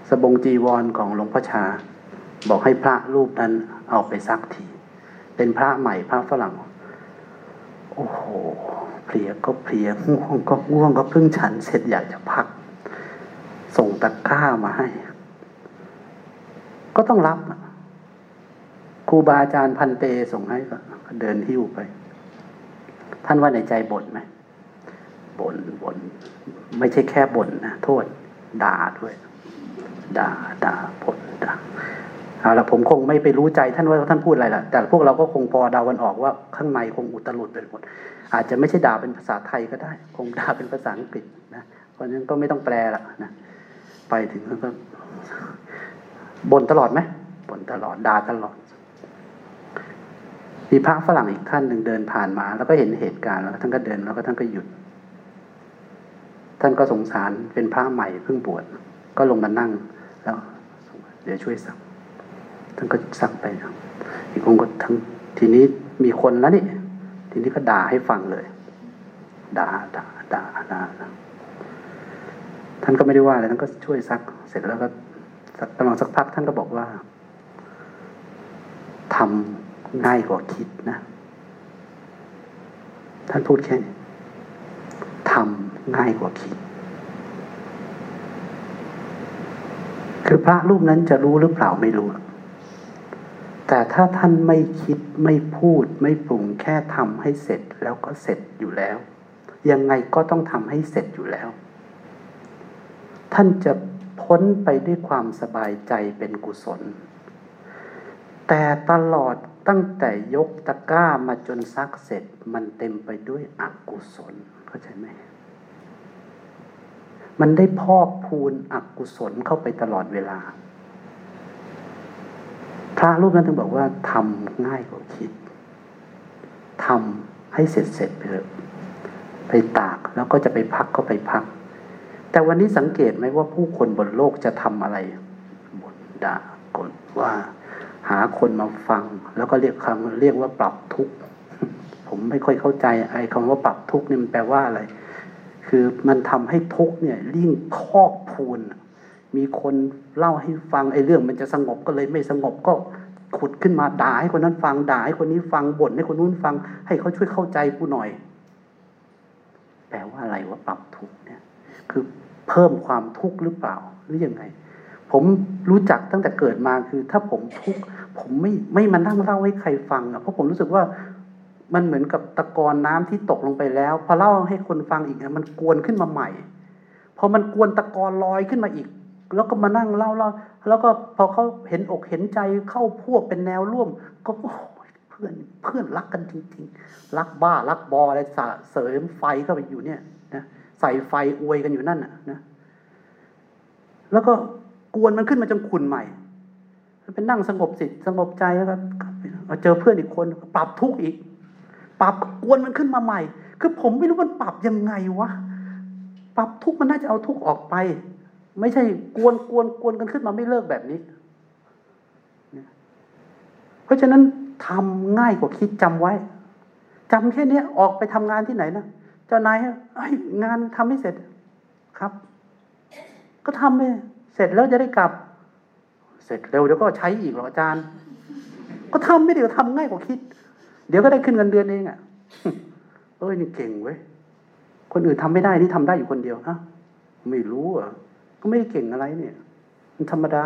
สบงจีวรของหลวงพ่อชา บอกให้พระรูปนั้นเอาไปซักที เป็นพระใหม่พระฝรั่ง โอ้โหเพลียก็เพลียง่วงก็ง่วงก็เพิ่งฉันเสร็จอยากจะพัก ส่งตะกร้ามาให้ ก็ต้องรับครูบาอาจารย์พันเตส่งให้ก็เดินหิ้วไป ท่านว่าในใจบ่นไหมบ่นบ่นไม่ใช่แค่บ่นนะโทษ ด่าด้วย ด่าด่าบ่นด่า เอาละผมคงไม่ไปรู้ใจท่านว่าท่านพูดอะไรล่ะ แต่พวกเราก็คงพอเดาวันออกว่าข้างในคงอุตลุดไปหมด อาจจะไม่ใช่ด่าเป็นภาษาไทยก็ได้ คงด่าเป็นภาษาอังกฤษนะเพราะฉะนั้นก็ไม่ต้องแปลละนะไปถึงก็บ่นตลอดไหมบ่นตลอดด่าตลอดมีพระฝรั่งอีกท่านหนึ่งเดินผ่านมา แล้วก็เห็นเหตุการณ์แล้วท่านก็เดินแล้วก็ท่านก็หยุด ท่านก็สงสารเป็นพระใหม่เพิ่งบวชก็ลงมานั่งแล้ว เดี๋ยวช่วยสั่ง ท่านก็สั่งไปอีกองก็ทั้งทีนี้มีคนแล้วนี่ ทีนี้ก็ด่าให้ฟังเลย ด่าด่าด่าด่าท่านก็ไม่ได้ว่าอะไรท่านก็ช่วยซัก เสร็จแล้วก็กำลังสักพักท่านก็บอกว่าทำง่ายกว่าคิดนะ ท่านพูดแค่นี้ทำง่ายกว่าคิด คือพระรูปนั้นจะรู้หรือเปล่าไม่รู้ แต่ถ้าท่านไม่คิดไม่พูดไม่ปรุงแค่ทำให้เสร็จแล้วก็เสร็จอยู่แล้ว ยังไงก็ต้องทำให้เสร็จอยู่แล้ว ท่านจะพ้นไปด้วยความสบายใจเป็นกุศล แต่ตลอดตั้งแต่ยกตะกร้ามาจนซักเสร็จมันเต็มไปด้วยอกุศลเข้าใจไหมมันได้พอกพูนอกุศลเข้าไปตลอดเวลา พระรูปนั้นถึงบอกว่าทำง่ายกว่าคิดทำให้เสร็จเสร็จไปเลยไปตากแล้วก็จะไปพักก็ไปพัก แต่วันนี้สังเกตไหมว่าผู้คนบนโลกจะทำอะไรบ่นด่ากนว่าหาคนมาฟัง แล้วก็เรียกคำเรียกว่าปรับทุกข์ผมไม่ค่อยเข้าใจไอ้คำว่าปรับทุกข์นี่มันแปลว่าอะไร คือมันทำให้ทุกข์เนี่ยยิ่งคอกพูน มีคนเล่าให้ฟังไอ้เรื่องมันจะสงบก็เลยไม่สงบก็ขุดขึ้นมาด่าให้คนนั้นฟังด่าให้คนนี้ฟังบ่นให้คนนู้นฟัง ให้เขาช่วยเข้าใจกูหน่อย แปลว่าอะไรว่าปรับทุกเนี่ย คือเพิ่มความทุกข์หรือเปล่าหรือยังไง ผมรู้จักตั้งแต่เกิดมาคือ ถ้าผมทุกข์ผมไม่ไม่มานั่งเล่าให้ใครฟังอะเพราะผมรู้สึกว่ามันเหมือนกับตะกอนน้ำที่ตกลงไปแล้ว พอเล่าให้คนฟังอีกมันกวนขึ้นมาใหม่พอมันกวนตะกอนลอยขึ้นมาอีก แล้วก็มานั่งเล่าเล่าแล้วก็พอเขาเห็นอกเห็นใจเข้าพวกเป็นแนวร่วม ก็เพื่อนเพื่อนรักกันจริงๆ รักบ้ารักบออะไรสะเสริมไฟเข้าไปอยู่เนี่ยนะใส่ไฟอวยกันอยู่นั่นน่ะนะ แล้วก็กวนมันขึ้นมาจนขุนใหม่เป็นนั่งสงบสิทสงบใจแล้วก็เจอเพื่อนอีกคนปรับทุกข์อีก ปรับกวนมันขึ้นมาใหม่ คือผมไม่รู้มันปรับยังไงวะ ปรับทุกข์มันน่าจะเอาทุกข์ออกไป ไม่ใช่กวนกวนกวนกันขึ้นมาไม่เลิกแบบนี้ เพราะฉะนั้นทำง่ายกว่าคิดจำไว้ จำแค่เนี้ยออกไปทำงานที่ไหนนะเจ้านายงานทำไม่เสร็จครับ ก็ทำไปเสร็จแล้วจะได้กลับ เสร็จเร็วเดี๋ยวก็ใช้อีกหรออาจารย์ ก็ทำไม่ได้ก็ทำง่ายกว่าคิด เดี๋ยวก็ได้ขึ้นเงินเดือนเองอะ่ะเอ้ยนี่เก่งเว้ยคนอื่นทำไม่ได้นี่ทำได้อยู่คนเดียวฮะไม่รู้อะ ก็ไม่ได้เก่งอะไรเนี่ย มันธรรมดา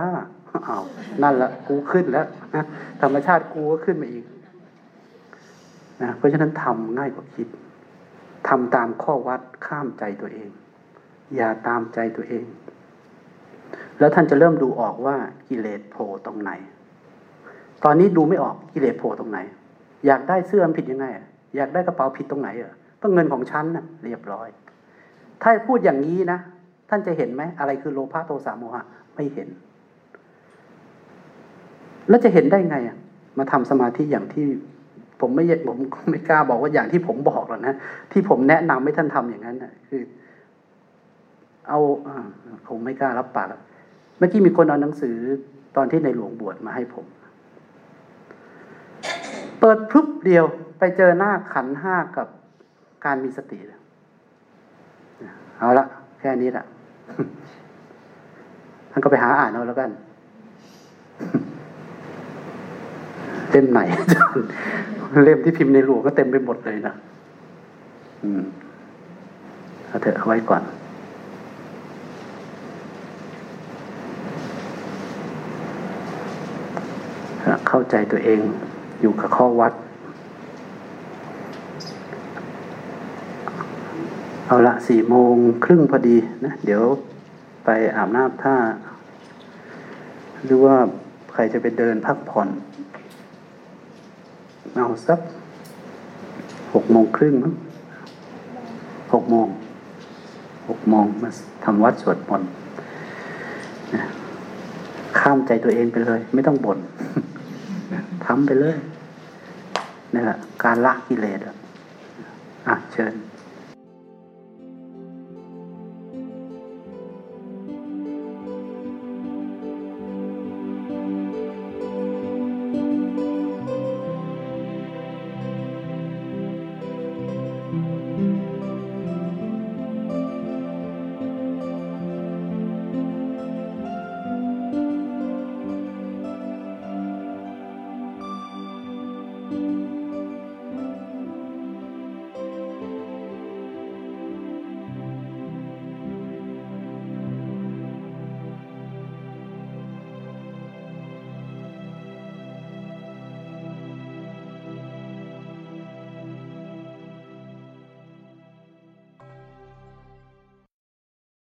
อ้าวนั่นละกูขึ้นแล้วนะธรรมชาติกูก็ขึ้นมาอีกนะเพราะฉะนั้นทำง่ายกว่าคิดทำตามข้อวัดข้ามใจตัวเอง อย่าตามใจตัวเอง แล้วท่านจะเริ่มดูออกว่ากิเลสโผล่ตรงไหน ตอนนี้ดูไม่ออกกิเลสโผล่ตรงไหน อยากได้เสื้อมันผิดยังไงอยากได้กระเป๋าผิดตรงไหนอะก็เงินของฉันน่ะเรียบร้อย ถ้าพูดอย่างนี้นะ ท่านจะเห็นไหมอะไรคือโลภะโทสะโมหะ ไม่เห็น แล้วจะเห็นได้ไงอะ มาทำสมาธิอย่างที่ ผมไม่ผมไม่กล้าบอกว่าอย่างที่ผมบอกหรอกนะที่ผมแนะนำให้ท่านทำอย่างนั้นนะคือ เอาอ่าคงไม่กล้ารับปากเมื่อกี้มีคนเอาหนังสือตอนที่ในหลวงบวชมาให้ผม เปิดพรึบเดียวไปเจอหน้าขันห้ากับการมีสติเลยเอาละแค่นี้แหละ ท่านก็ไปหาอ่านเอาแล้วกันเล่มไหนเล่มที่พิมพ์ในหลวงก็เต็มไปหมดเลยนะอืมเอาเถอะเอาไว้ก่อนเข้าใจตัวเองอยู่กับข้อวัด เอาละสี่โมงครึ่งพอดีนะเดี๋ยวไปอาบน้ำท่า หรือว่าใครจะไปเดินพักผ่อนเอาสักหกโมงครึ่งมั้งหกโมงหกโมงมาทำวัดสวดมนต์ข้ามใจตัวเองไปเลย ไม่ต้องบน่นทำไปเลยนี่แหละการละกิเลสอะอะเชิญ